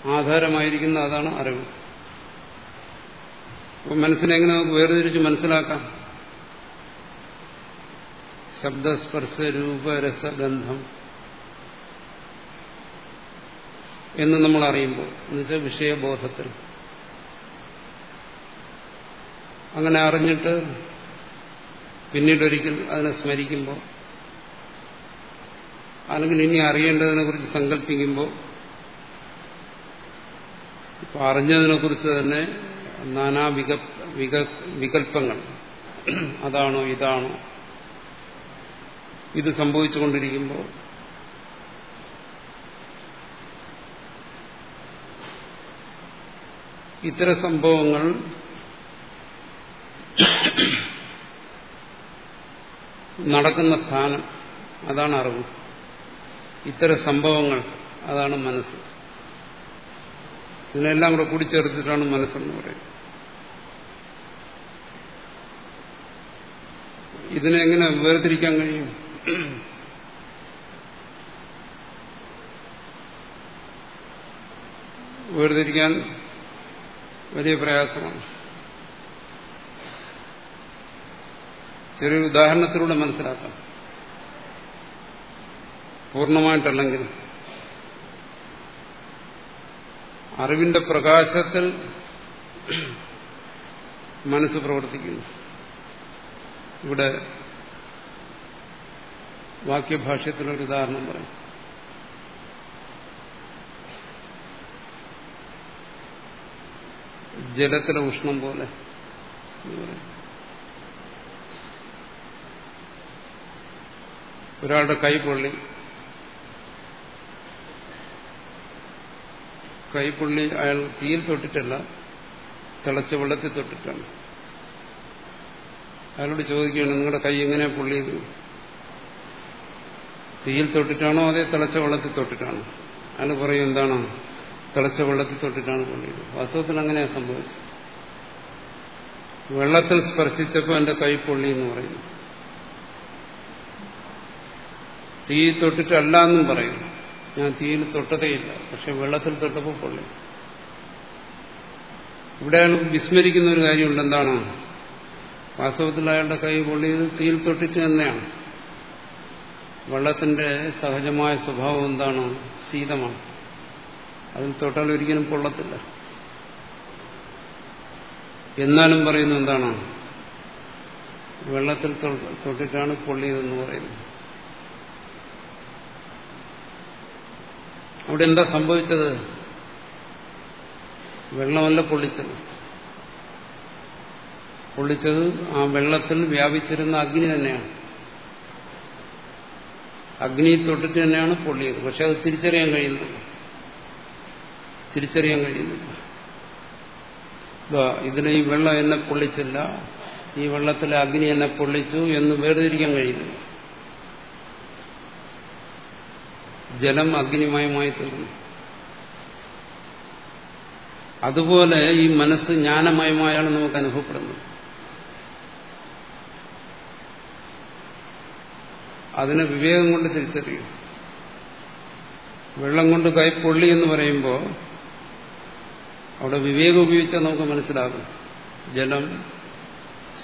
ആധാരമായിരിക്കുന്ന അതാണ് അറിവ്. മനസ്സിനെ എങ്ങനെ നമുക്ക് വേർതിരിച്ച് മനസ്സിലാക്കാം? ശബ്ദസ്പർശ രൂപരസഗന്ധം എന്ന് നമ്മൾ അറിയുമ്പോൾ എന്നുവെച്ചാൽ വിഷയബോധത്തിൽ. അങ്ങനെ അറിഞ്ഞിട്ട് പിന്നീടൊരിക്കൽ അതിനെ സ്മരിക്കുമ്പോൾ അല്ലെങ്കിൽ ഇനി അറിയേണ്ടതിനെ കുറിച്ച് സങ്കല്പിക്കുമ്പോൾ ഇപ്പൊ അറിഞ്ഞതിനെ കുറിച്ച് തന്നെ നാനാ വിക വിക വികല്പങ്ങൾ അതാണോ ഇതാണോ? ഇത് സംഭവിച്ചുകൊണ്ടിരിക്കുമ്പോൾ ഇത്തരം സംഭവങ്ങൾ നടക്കുന്ന സ്ഥാനം അതാണ് അറിവ്. ഇത്തരം സംഭവങ്ങൾ അതാണ് മനസ്സ്. ഇതിനെല്ലാം കൂടെ കൂടിച്ചേർത്തിട്ടാണ് മനസ്സെന്ന് പറയുന്നത്. ഇതിനെ എങ്ങനെ വേർതിരിക്കാൻ കഴിയും? വേർതിരിക്കാൻ വലിയ പ്രയാസമാണ്. ചെറിയ ഉദാഹരണത്തിലൂടെ മനസ്സിലാക്കാം. പൂർണമായിട്ടല്ലെങ്കിൽ അറിവിന്റെ പ്രകാശത്തിൽ മനസ്സ് പ്രവർത്തിക്കുന്നു. ഇവിടെ വാക്യഭാഷ്യത്തിലൊരു ഉദാഹരണം പറയും. ജലത്തിലെ ഉഷ്ണം പോലെ ഒരാളുടെ കൈ പൊള്ളി കൈപ്പുള്ളി അയാൾ തീയിൽ തൊട്ടിട്ടല്ല തിളച്ച വെള്ളത്തിൽ തൊട്ടിട്ടാണ്. അയാളോട് ചോദിക്കുകയാണ് നിങ്ങളുടെ കൈ എങ്ങനെ പുള്ളിയത്? തീയിൽ തൊട്ടിട്ടാണോ അതേ തിളച്ച വെള്ളത്തിൽ തൊട്ടിട്ടാണോ? അയാൾ പറയും എന്താണ്? തിളച്ച വെള്ളത്തിൽ തൊട്ടിട്ടാണ് പുള്ളിയത്. വാസ്തവത്തിൽ അങ്ങനെയാണ് സംഭവിച്ചത്. വെള്ളത്തിൽ സ്പർശിച്ചപ്പോൾ എന്റെ കൈ പൊള്ളി എന്ന് പറയുന്നു. തീ തൊട്ടിട്ടല്ല എന്നും പറയുന്നു. ഞാൻ തീയിൽ തൊട്ടതേയില്ല. പക്ഷെ വെള്ളത്തിൽ തൊട്ടപ്പോൾ പൊള്ളി. ഇവിടെ അയാൾ വിസ്മരിക്കുന്ന ഒരു കാര്യമുണ്ട്. എന്താണ്? വാസ്തവത്തിൽ അയാളുടെ കൈ പൊള്ളിയത് തീയിൽ തൊട്ടിട്ട് തന്നെയാണ്. വെള്ളത്തിന്റെ സഹജമായ സ്വഭാവം എന്താണ്? ശീതമാണ്. അതിൽ തൊട്ടാൽ ഒരിക്കലും പൊള്ളത്തില്ല. എന്നാലും പറയുന്നത് എന്താണ്? വെള്ളത്തിൽ തൊട്ടിട്ടാണ് പൊള്ളിയതെന്ന് പറയുന്നത്. അവിടെ എന്താ സംഭവിച്ചത്? വെള്ളമല്ല പൊള്ളിച്ചത്. പൊള്ളിച്ചത് ആ വെള്ളത്തിൽ വ്യാപിച്ചിരുന്ന അഗ്നി തന്നെയാണ്. അഗ്നി തൊട്ടിട്ട് തന്നെയാണ് പൊള്ളിയത്. പക്ഷെ അത് തിരിച്ചറിയാൻ കഴിയുന്നില്ല. തിരിച്ചറിയാൻ കഴിയുന്നില്ല. ഇതിന് ഈ വെള്ളം എന്നെ പൊള്ളിച്ചില്ല. ഈ വെള്ളത്തിലെ അഗ്നി എന്നെ പൊള്ളിച്ചു എന്ന് വേർതിരിക്കാൻ കഴിയുന്നില്ല. ജലം അഗ്നിമയമായി തീർന്നു. അതുപോലെ ഈ മനസ്സ് ജ്ഞാനമയമായാണ് നമുക്ക് അനുഭവപ്പെടുന്നത്. അതിനെ വിവേകം കൊണ്ട് തിരിച്ചറിയും. വെള്ളം കൊണ്ട് കൈ പൊള്ളി എന്ന് പറയുമ്പോൾ അവിടെ വിവേകം ഉപയോഗിച്ചാൽ നമുക്ക് മനസ്സിലാകും. ജലം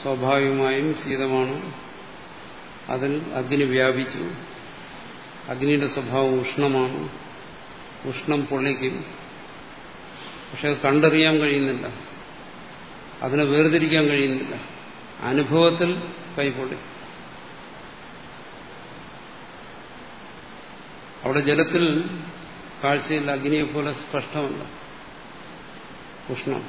സ്വാഭാവികമായും ശീതമാണ്. അതിൽ അഗ്നി വ്യാപിച്ചു. അഗ്നിയുടെ സ്വഭാവം ഉഷ്ണമാണ്. ഉഷ്ണം പൊള്ളിക്കും. പക്ഷെ അത് കണ്ടറിയാൻ കഴിയുന്നില്ല. അതിനെ വേർതിരിക്കാൻ കഴിയുന്നില്ല. അനുഭവത്തിൽ കൈപൊള്ളി. അവിടെ ജലത്തിൽ കാഴ്ചയിൽ അഗ്നിയെ പോലെ സ്പഷ്ടമല്ല. ഉഷ്ണം.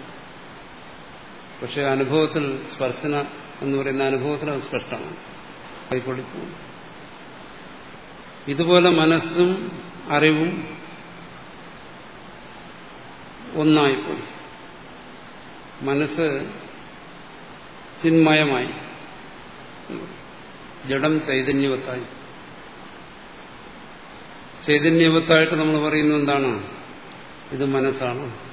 പക്ഷെ അനുഭവത്തിൽ സ്പർശന എന്ന് പറയുന്ന അനുഭവത്തിൽ അത് സ്പഷ്ടമാണ്. കൈപ്പൊള്ളിപ്പോകും ഇതുപോലെ മനസ്സും അറിവും ഒന്നായിപ്പോയി. മനസ്സ് ചിന്മയമായി. ജഡം ചൈതന്യവത്തായി. ചൈതന്യവത്തായിട്ട് നമ്മൾ പറയുന്നത് എന്താണ്? ഇത് മനസ്സാണ്.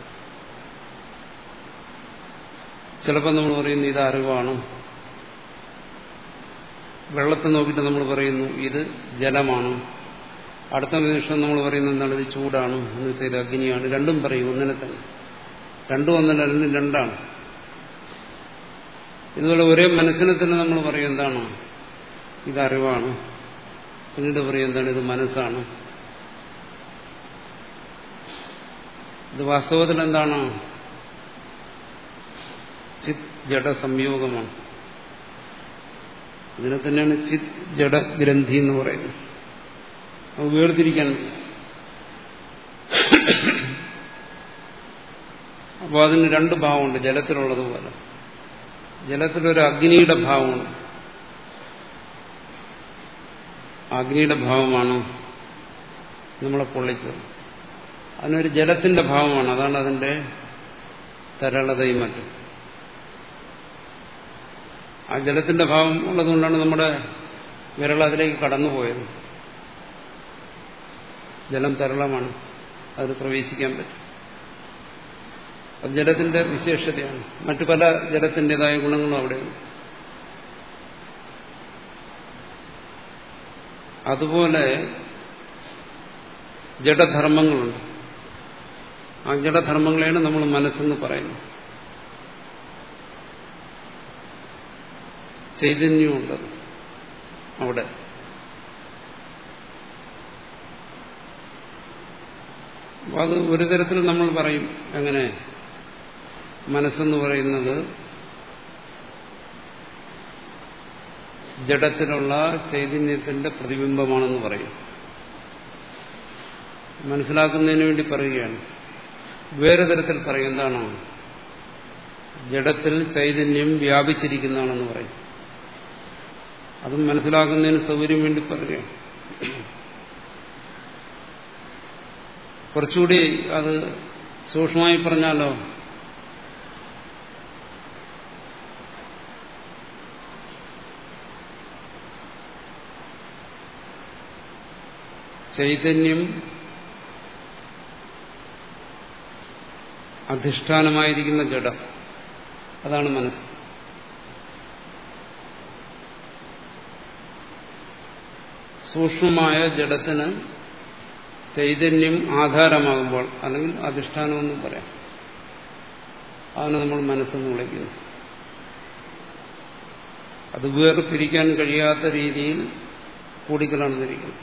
ചിലപ്പോൾ നമ്മൾ പറയുന്നത് ഇത് അറിവാണ്. വെള്ളത്തെ നോക്കിയിട്ട് നമ്മൾ പറയുന്നു ഇത് ജലമാണ്. അടുത്ത നിമിഷം നമ്മൾ പറയുന്നത് എന്താണ് ഇത് ചൂടാണ് എന്ന് വെച്ചാൽ ഇത് അഗ്നിയാണ്. രണ്ടും പറയും ഒന്നിനെ തന്നെ. രണ്ടും ഒന്നല്ല രണ്ടും രണ്ടാണ്. ഇതുപോലെ ഒരേ മനസ്സിനെ തന്നെ നമ്മൾ പറയും എന്താണ്? ഇത് അറിവാണ്. പിന്നീട് പറയും എന്താണ്? ഇത് മനസ്സാണ്. ഇത് വാസ്തവത്തിൽ എന്താണ്? ചിത് ജഡ സംയോഗമാണ് ഇതിനെ തന്നെയാണ് ചിത് ജഡ ഗ്രന്ഥി എന്ന് പറയുന്നത്. അത് വേർതിരിക്കാൻ അപ്പോൾ അതിന് രണ്ട് ഭാവമുണ്ട് ജലത്തിലുള്ളതുപോലെ ജലത്തിലൊരു അഗ്നിയുടെ ഭാവമുണ്ട് അഗ്നിയുടെ ഭാവമാണ് നമ്മളെ പൊള്ളിച്ചത്. അതിനൊരു ജലത്തിന്റെ ഭാവമാണ് അതാണ് അതിന്റെ തരളതയും മറ്റും. ആ ജലത്തിന്റെ ഭാവം ഉള്ളതുകൊണ്ടാണ് നമ്മുടെ വിരൾ അതിലേക്ക് കടന്നുപോയത്. ജലം തരളമാണ്. അത് പ്രവേശിക്കാൻ പറ്റും. അത് ജലത്തിന്റെ വിശേഷതയാണ്. മറ്റു പല ജലത്തിന്റെതായ ഗുണങ്ങളും അവിടെയുണ്ട്. അതുപോലെ ജഡധർമ്മങ്ങളുണ്ട്. ആ ജഡധർമ്മങ്ങളെയാണ് നമ്മൾ മനസ്സെന്ന് പറയുന്നത്. ചൈതന്യമുണ്ട് അവിടെ. അത് ഒരു തരത്തിൽ നമ്മൾ പറയും എങ്ങനെ മനസ്സെന്ന് പറയുന്നത് ജഡത്തിലുള്ള ചൈതന്യത്തിന്റെ പ്രതിബിംബമാണെന്ന് പറയും. മനസ്സിലാക്കുന്നതിന് വേണ്ടി പറയുകയാണ്. വേറെ തരത്തിൽ പറയും എന്താണോ? ജഡത്തിൽ ചൈതന്യം വ്യാപിച്ചിരിക്കുന്നതാണെന്ന് പറയും. അതും മനസ്സിലാക്കുന്നതിന് സൗകര്യം വേണ്ടി പറയുക കുറച്ചുകൂടി അത് സൂക്ഷ്മമായി പറഞ്ഞാലോ? ചൈതന്യം അധിഷ്ഠാനമായിരിക്കുന്ന ജഡം. അതാണ് മനസ്സ്. സൂക്ഷ്മമായ ജഡത്തിന് ചൈതന്യം ആധാരമാകുമ്പോൾ അല്ലെങ്കിൽ അധിഷ്ഠാനമെന്നും പറയാം. അതിനെ നമ്മൾ മനസ്സെന്ന് വിളിക്കുന്നു അത് വേർപിരിക്കാൻ കഴിയാത്ത രീതിയിൽ കൂടിക്കലർന്നിരിക്കുന്നു.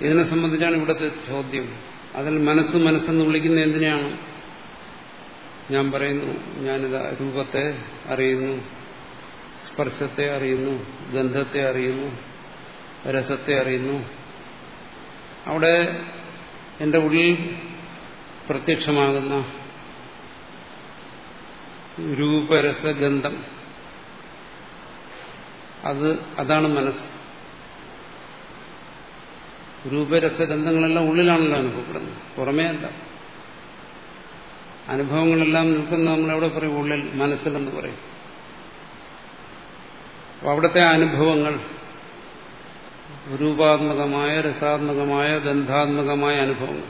ഇതിനെ സംബന്ധിച്ചാണ് ഇവിടുത്തെ ചോദ്യം. അതിൽ മനസ്സ് മനസ്സെന്ന് വിളിക്കുന്ന എന്തിനാണ് ഞാൻ പറയുന്നു ഞാനിത് രൂപത്തെ അറിയുന്നു. സ്പർശത്തെ അറിയുന്നു ഗന്ധത്തെ അറിയുന്നു രസത്തെ അറിയുന്നു. അവിടെ എന്റെ ഉള്ളിൽ പ്രത്യക്ഷമാകുന്ന രൂപരസഗന്ധം അത് അതാണ് മനസ്സ്. രൂപരസഗന്ധങ്ങളെല്ലാം ഉള്ളിലാണല്ലോ അനുഭവപ്പെടുന്നത്. പുറമേ അല്ല. അനുഭവങ്ങളെല്ലാം നിൽക്കുന്ന നമ്മളെവിടെ പറയും? ഉള്ളിൽ മനസ്സിലെന്ന് പറയും. അപ്പൊ അവിടുത്തെ അനുഭവങ്ങൾ രൂപാത്മകമായ രസാത്മകമായ ഗന്ധാത്മകമായ അനുഭവങ്ങൾ.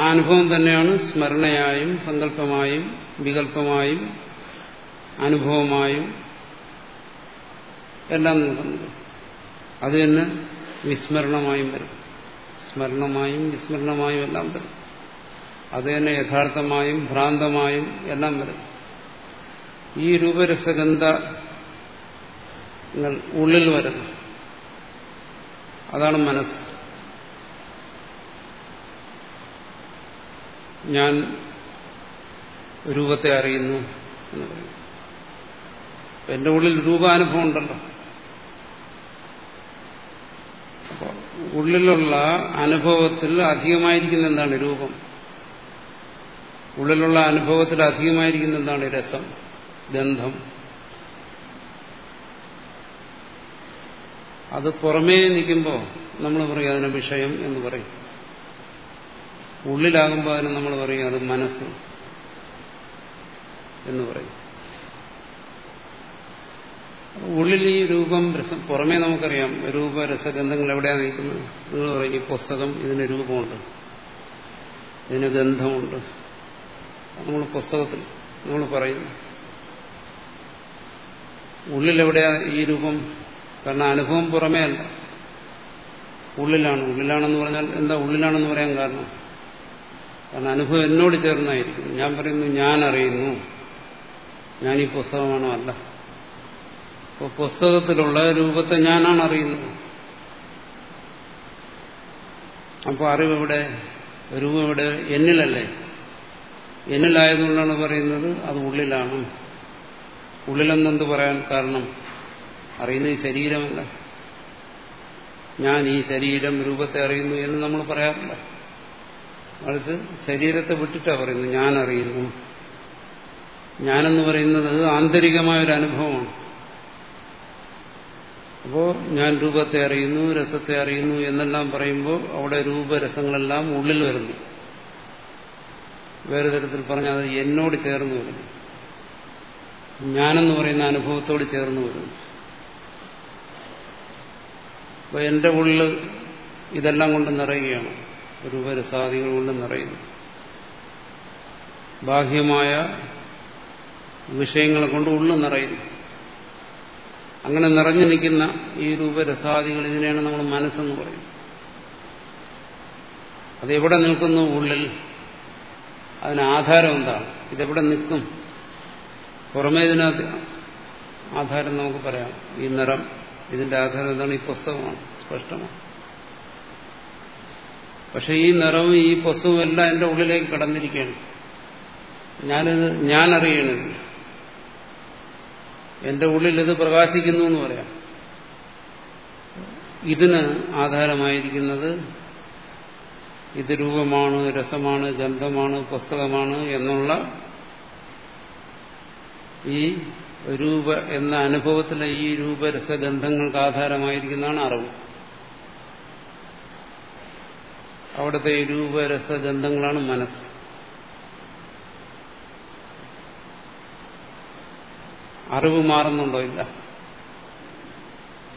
ആ അനുഭവം തന്നെയാണ് സ്മരണയായും സങ്കല്പമായും വികല്പമായും അനുഭവമായും എല്ലാം നിൽക്കുന്നത് അത് തന്നെ വിസ്മരണമായും വരും. സ്മരണമായും വിസ്മരണമായും എല്ലാം വരും. അത് തന്നെ യഥാർത്ഥമായും ഭ്രാന്തമായും എല്ലാം വരും. ഈ രൂപരസഗന്ധങ്ങൾ ഉള്ളിൽ വരുന്നു. അതാണ് മനസ്സ്. ഞാൻ രൂപത്തെ അറിയുന്നു എന്ന് പറയും. എന്റെ ഉള്ളിൽ രൂപാനുഭവം ഉണ്ടല്ലോ. അപ്പോൾ ഉള്ളിലുള്ള അനുഭവത്തിൽ അധികമായിരിക്കുന്ന എന്താണ് രൂപം? ഉള്ളിലുള്ള അനുഭവത്തിൽ അധികമായിരിക്കുന്ന എന്താണ് രസം? ഗന്ധം. അത് പുറമേ നിൽക്കുമ്പോൾ നമ്മൾ പറയും അതിന് വിഷയം എന്ന് പറയും. ഉള്ളിലാകുമ്പോൾ അതിന് നമ്മൾ പറയും അത് മനസ്സ് എന്ന് പറയും. ഉള്ളിൽ ഈ രൂപം രസം പുറമേ നമുക്കറിയാം രൂപ രസഗന്ധങ്ങൾ എവിടെയാണ് നിൽക്കുന്നത്? നിങ്ങൾ പറയും ഈ പുസ്തകം ഇതിന് രൂപമുണ്ട്. ഇതിന് ഗന്ധമുണ്ട്. നമ്മൾ പുസ്തകത്തിൽ നമ്മൾ പറയുന്നു ഉള്ളിലെവിടെയാണ് ഈ രൂപം കാരണം അനുഭവം പുറമേ അല്ല. ഉള്ളിലാണ്. ഉള്ളിലാണെന്ന് പറഞ്ഞാൽ എന്താ ഉള്ളിലാണെന്ന് പറയാൻ കാരണം? കാരണം അനുഭവം എന്നോട് ചേർന്നായിരിക്കുന്നു. ഞാൻ പറയുന്നു ഞാൻ അറിയുന്നു. ഞാൻ ഈ പുസ്തകമാണോ അല്ല? അപ്പോൾ പുസ്തകത്തിലുള്ള രൂപത്തെ ഞാനാണ് അറിയുന്നത്. അപ്പോൾ അറിവെവിടെ രൂപം ഇവിടെ എന്നിലല്ലേ? എന്നിലായതുകൊണ്ടാണ് പറയുന്നത് അത് ഉള്ളിലാണ്. ഉള്ളിലെന്നെന്ത് പറയാൻ കാരണം? അറിയുന്നത് ഈ ശരീരമല്ല. ഞാൻ ഈ ശരീരം രൂപത്തെ അറിയുന്നു എന്ന് നമ്മൾ പറയാറില്ല. മറിച്ച് ശരീരത്തെ വിട്ടിട്ടാ പറയുന്നു ഞാൻ അറിയുന്നു. ഞാനെന്ന് പറയുന്നത് ആന്തരികമായ ഒരു അനുഭവമാണ്. അപ്പോൾ ഞാൻ രൂപത്തെ അറിയുന്നു രസത്തെ അറിയുന്നു എന്നെല്ലാം പറയുമ്പോൾ അവിടെ രൂപരസങ്ങളെല്ലാം ഉള്ളിൽ വരുന്നു. വേറെ തരത്തിൽ പറഞ്ഞാൽ അത് എന്നോട് ചേർന്ന് വരുന്നു. ഞാനെന്ന് പറയുന്ന അനുഭവത്തോട് ചേർന്ന് വരുന്നു. അപ്പോൾ എന്റെ ഉള്ളിൽ ഇതെല്ലാം കൊണ്ട് നിറയുകയാണ്. രൂപരസാദികൾ കൊണ്ട് നിറയുന്നു. ബാഹ്യമായ വിഷയങ്ങളെ കൊണ്ട് ഉള്ളു നിറയുന്നു. അങ്ങനെ നിറഞ്ഞു നിൽക്കുന്ന ഈ രൂപരസാദികൾ ഇതിനെയാണ് നമ്മൾ മനസ്സെന്ന് പറയുന്നത് അതെവിടെ നിൽക്കുന്നു ഉള്ളിൽ? അതിന് ആധാരം എന്താണ്? ഇതെവിടെ നിൽക്കും? പുറമേ ഇതിനകത്ത് ആധാരം നമുക്ക് പറയാം. ഈ നിറം ഇതിന്റെ ആധാരം എന്താണ് ഈ പുസ്തകമാണ് സ്പഷ്ടമാണ്. പക്ഷെ ഈ നിറവും ഈ പുസ്തകവും എല്ലാം എന്റെ ഉള്ളിലേക്ക് കടന്നിരിക്കുകയാണ്. ഞാനിത് ഞാൻ അറിയണില്ല. എന്റെ ഉള്ളിൽ ഇത് പ്രകാശിക്കുന്നു എന്ന് പറയാം. ഇതിന് ആധാരമായിരിക്കുന്നത് ഇത് രൂപമാണ് രസമാണ് ഗന്ധമാണ് പുസ്തകമാണ് എന്നുള്ള ഈ രൂപ എന്ന അനുഭവത്തിലെ ഈ രൂപരസഗന്ധങ്ങൾക്ക് ആധാരമായിരിക്കുന്നതാണ് അറിവ്. അവിടുത്തെ ഈ രൂപരസഗന്ധങ്ങളാണ് മനസ്സ്. അറിവ് മാറുന്നുണ്ടോ ഇല്ല?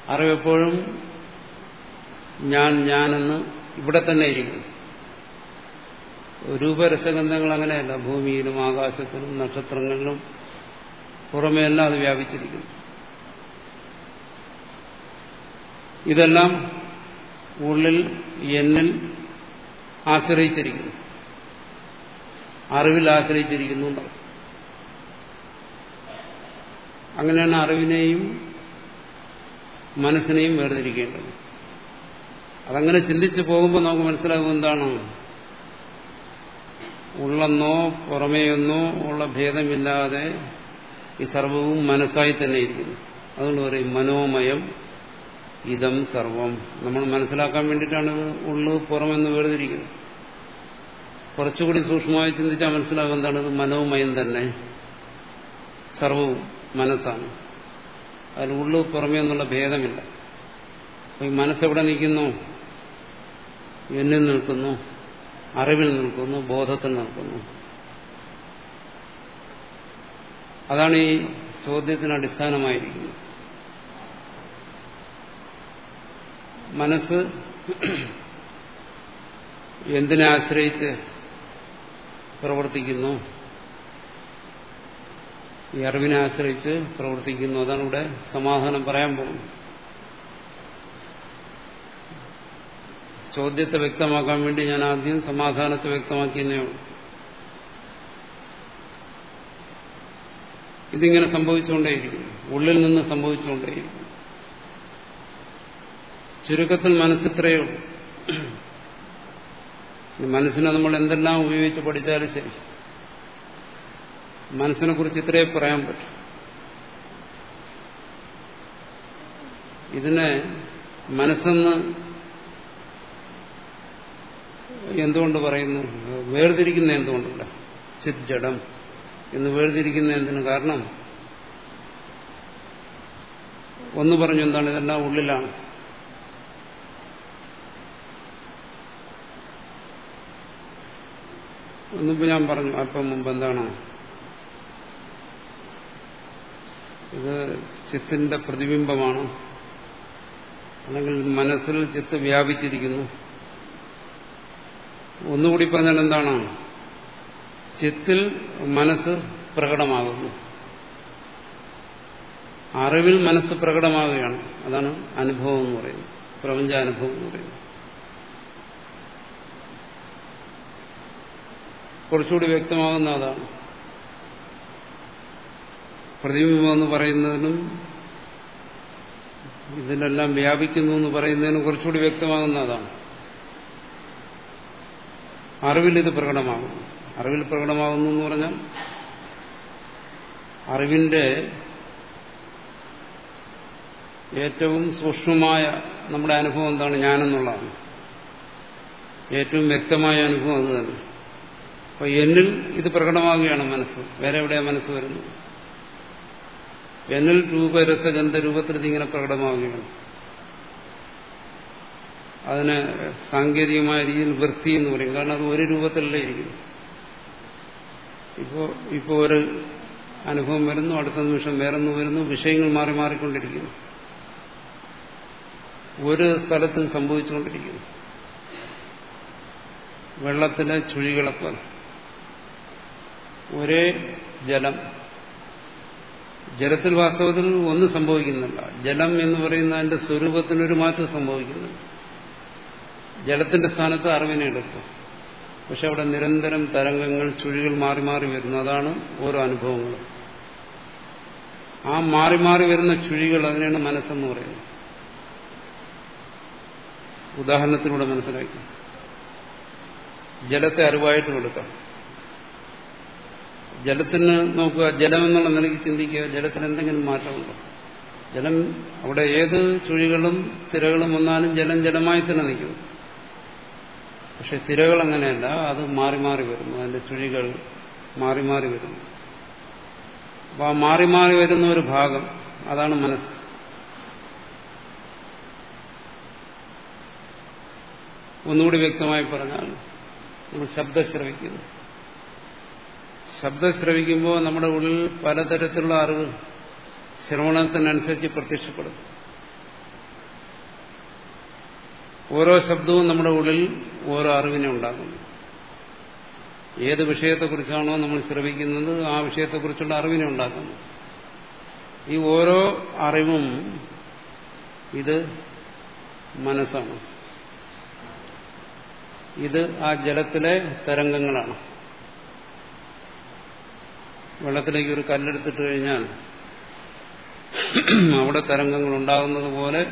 അറിവെപ്പോഴും ഞാൻ ഞാനെന്ന് ഇവിടെ തന്നെ ഇരിക്കുന്നു. രൂപരസഗന്ധങ്ങൾ അങ്ങനെയല്ല. ഭൂമിയിലും ആകാശത്തിലും നക്ഷത്രങ്ങളിലും പുറമെയെല്ലാം അത് വ്യാപിച്ചിരിക്കുന്നു. ഇതെല്ലാം ഉള്ളിൽ എന്നിൽ ആശ്രയിച്ചിരിക്കുന്നു. അറിവിൽ ആശ്രയിച്ചിരിക്കുന്നു അങ്ങനെയാണ് അറിവിനെയും മനസ്സിനെയും വേർതിരിക്കേണ്ടത്. അതങ്ങനെ ചിന്തിച്ചു പോകുമ്പോൾ നമുക്ക് മനസ്സിലാകും എന്താണ്? ഉള്ളെന്നോ പുറമേയെന്നോ ഉള്ള ഭേദമില്ലാതെ ഈ സർവവും മനസ്സായി തന്നെ ഇരിക്കുന്നു. അതുകൊണ്ട് പറയും മനോമയം ഇതം സർവം. നമ്മൾ മനസ്സിലാക്കാൻ വേണ്ടിയിട്ടാണ് ഉള്ളു പുറമെന്ന് വേർതിരിക്കുന്നത് കുറച്ചുകൂടി സൂക്ഷ്മമായി ചിന്തിച്ചാൽ മനസ്സിലാകും എന്താണ് ഇത് മനോമയം തന്നെ. സർവവും മനസ്സാണ്. അതിൽ ഉള്ളു പുറമേ എന്നുള്ള ഭേദമില്ല. അപ്പൊ ഈ മനസ്സെവിടെ നിൽക്കുന്നു? എന്നിൽ നിൽക്കുന്നു അറിവിൽ നിൽക്കുന്നു ബോധത്തിൽ നിൽക്കുന്നു. അതാണ് ഈ ചോദ്യത്തിന് അടിസ്ഥാനമായിരിക്കുന്നത്. മനസ്സ് എന്തിനെ ആശ്രയിച്ച് പ്രവർത്തിക്കുന്നു? ഈ അറിവിനെ ആശ്രയിച്ച് പ്രവർത്തിക്കുന്നു. അതാണ് ഇവിടെ സമാധാനം പറയാൻ പോകുന്നത്. ചോദ്യത്തെ വ്യക്തമാക്കാൻ വേണ്ടി ഞാൻ ആദ്യം സമാധാനത്തെ വ്യക്തമാക്കിയെന്നേ ഉള്ളൂ. ഇതിങ്ങനെ സംഭവിച്ചുകൊണ്ടേയിരിക്കും ഉള്ളിൽ നിന്ന് സംഭവിച്ചുകൊണ്ടേയിരിക്കും ചുരുക്കത്തിൽ മനസ്സിത്രയോ മനസ്സിനെ നമ്മൾ എന്തെല്ലാം ഉപയോഗിച്ച് പഠിച്ചാലും ശരി. മനസ്സിനെ കുറിച്ച് ഇത്രയേ പറയാൻ പറ്റും. ഇതിനെ മനസ്സെന്ന് എന്തുകൊണ്ട് പറയുന്നു? വേർതിരിക്കുന്ന എന്തുകൊണ്ടുണ്ട് ചിത് ജഡം. എന്ന് വേർതിരിക്കുന്ന എന്തിന് കാരണം? ഒന്ന് പറഞ്ഞു എന്താണ് ഇതെല്ലാം ഉള്ളിലാണ്. ഒന്നിപ്പോ ഞാൻ പറഞ്ഞു അല്പം മുമ്പ് എന്താണോ? ഇത് ചിത്തിന്റെ പ്രതിബിംബമാണ്. അല്ലെങ്കിൽ മനസ്സിൽ ചിത്ത് വ്യാപിച്ചിരിക്കുന്നു. ഒന്നുകൂടി പറഞ്ഞാൽ എന്താണ്? ചിത്തിൽ മനസ്സ് പ്രകടമാകുന്നു. അറിവിൽ മനസ്സ് പ്രകടമാകുകയാണ്. അതാണ് അനുഭവം എന്ന് പറയുന്നത്. പ്രപഞ്ചാനുഭവം എന്ന് പറയുന്നത്. കുറച്ചുകൂടി വ്യക്തമാകുന്ന അതാണ്. പ്രതിബിംബം എന്ന് പറയുന്നതിനും ഇതിനെല്ലാം വ്യാപിക്കുന്നു എന്ന് പറയുന്നതിനും കുറച്ചുകൂടി വ്യക്തമാകുന്ന അതാണ്. അറിവിൽ ഇത് പ്രകടമാകുന്നു. അറിവിൽ പ്രകടമാകുന്നു എന്ന് പറഞ്ഞാൽ അറിവിന്റെ ഏറ്റവും സൂക്ഷ്മമായ നമ്മുടെ അനുഭവം എന്താണ്? ഞാനെന്നുള്ളതാണ്. ഏറ്റവും വ്യക്തമായ അനുഭവം അത് തന്നെ. അപ്പൊ എന്നിൽ ഇത് പ്രകടമാകുകയാണ് മനസ്സ്. വേറെ എവിടെയാ മനസ്സ് വരുന്നത്? എന്നിൽ രൂപരസഗന്ധ രൂപത്തിൽ ഇതിങ്ങനെ പ്രകടമാവുകയാണ് അതിന് സാങ്കേതികമായ രീതിയിൽ വൃത്തി എന്ന് പറയും. കാരണം അത് ഒരു രൂപത്തിലല്ലേ ഇരിക്കുന്നു. ഇപ്പോ ഇപ്പോ ഒരു അനുഭവം വരുന്നു അടുത്ത നിമിഷം വേറൊന്ന് വരുന്നു വിഷയങ്ങൾ മാറി മാറിക്കൊണ്ടിരിക്കുന്നു. ഒരു സ്ഥലത്ത് സംഭവിച്ചുകൊണ്ടിരിക്കുന്നു. വെള്ളത്തിലെ ചുഴികളെപ്പോലെ ഒരേ ജലം. ജലത്തിൽ വാസ്തവത്തിൽ ഒന്നും സംഭവിക്കുന്നില്ല. ജലം എന്ന് പറയുന്ന അതിന്റെ സ്വരൂപത്തിനൊരു മാറ്റം സംഭവിക്കുന്നില്ല ജലത്തിന്റെ സ്ഥാനത്ത് അറിവിനെ എടുക്കും. പക്ഷെ അവിടെ നിരന്തരം തരംഗങ്ങൾ ചുഴികൾ മാറി മാറി വരുന്നു. അതാണ് ഓരോ അനുഭവങ്ങളും. ആ മാറി മാറി വരുന്ന ചുഴികൾ അതിനാണ് മനസ്സെന്ന് പറയുന്നത്. ഉദാഹരണത്തിലൂടെ മനസ്സിലാക്കി. ജലത്തെ അറിവായിട്ട് കൊടുക്കാം. ജലത്തിന് നോക്കുക ജലം എന്നുള്ള നിലയ്ക്ക് ചിന്തിക്കുക ജലത്തിൽ എന്തെങ്കിലും മാറ്റമുണ്ടോ? ജലം അവിടെ ഏത് ചുഴികളും തിരകളും വന്നാലും ജലം ജലമായി തന്നെ നിൽക്കുന്നു പക്ഷെ തിരകൾ അങ്ങനെയല്ല അത് മാറി മാറി വരുന്നു. അതിന്റെ ചുഴികൾ മാറി മാറി വരുന്നു. അപ്പൊ ആ മാറി മാറി വരുന്ന ഒരു ഭാഗം അതാണ് മനസ്സ്. ഒന്നുകൂടി വ്യക്തമായി പറഞ്ഞാൽ നമ്മൾ ശബ്ദം ശ്രവിക്കുന്നു. ശബ്ദം ശ്രവിക്കുമ്പോൾ നമ്മുടെ ഉള്ളിൽ പലതരത്തിലുള്ള അറിവ് ശ്രവണത്തിനനുസരിച്ച് പ്രത്യക്ഷപ്പെടും ഓരോ ശബ്ദവും നമ്മുടെ ഉള്ളിൽ ഓരോ അറിവിനെ ഉണ്ടാക്കുന്നു. ഏത് വിഷയത്തെക്കുറിച്ചാണോ നമ്മൾ ശ്രമിക്കുന്നത് ആ വിഷയത്തെക്കുറിച്ചുള്ള അറിവിനെ ഉണ്ടാക്കുന്നു. ഈ ഓരോ അറിവും ഇത് മനസ്സാണ്. ഇത് ആ ജലത്തിലെ തരംഗങ്ങളാണ്. വെള്ളത്തിലേക്ക് ഒരു കല്ലെടുത്തിട്ട് കഴിഞ്ഞാൽ അവിടെ തരംഗങ്ങൾ ഉണ്ടാകുന്നത് പോലെ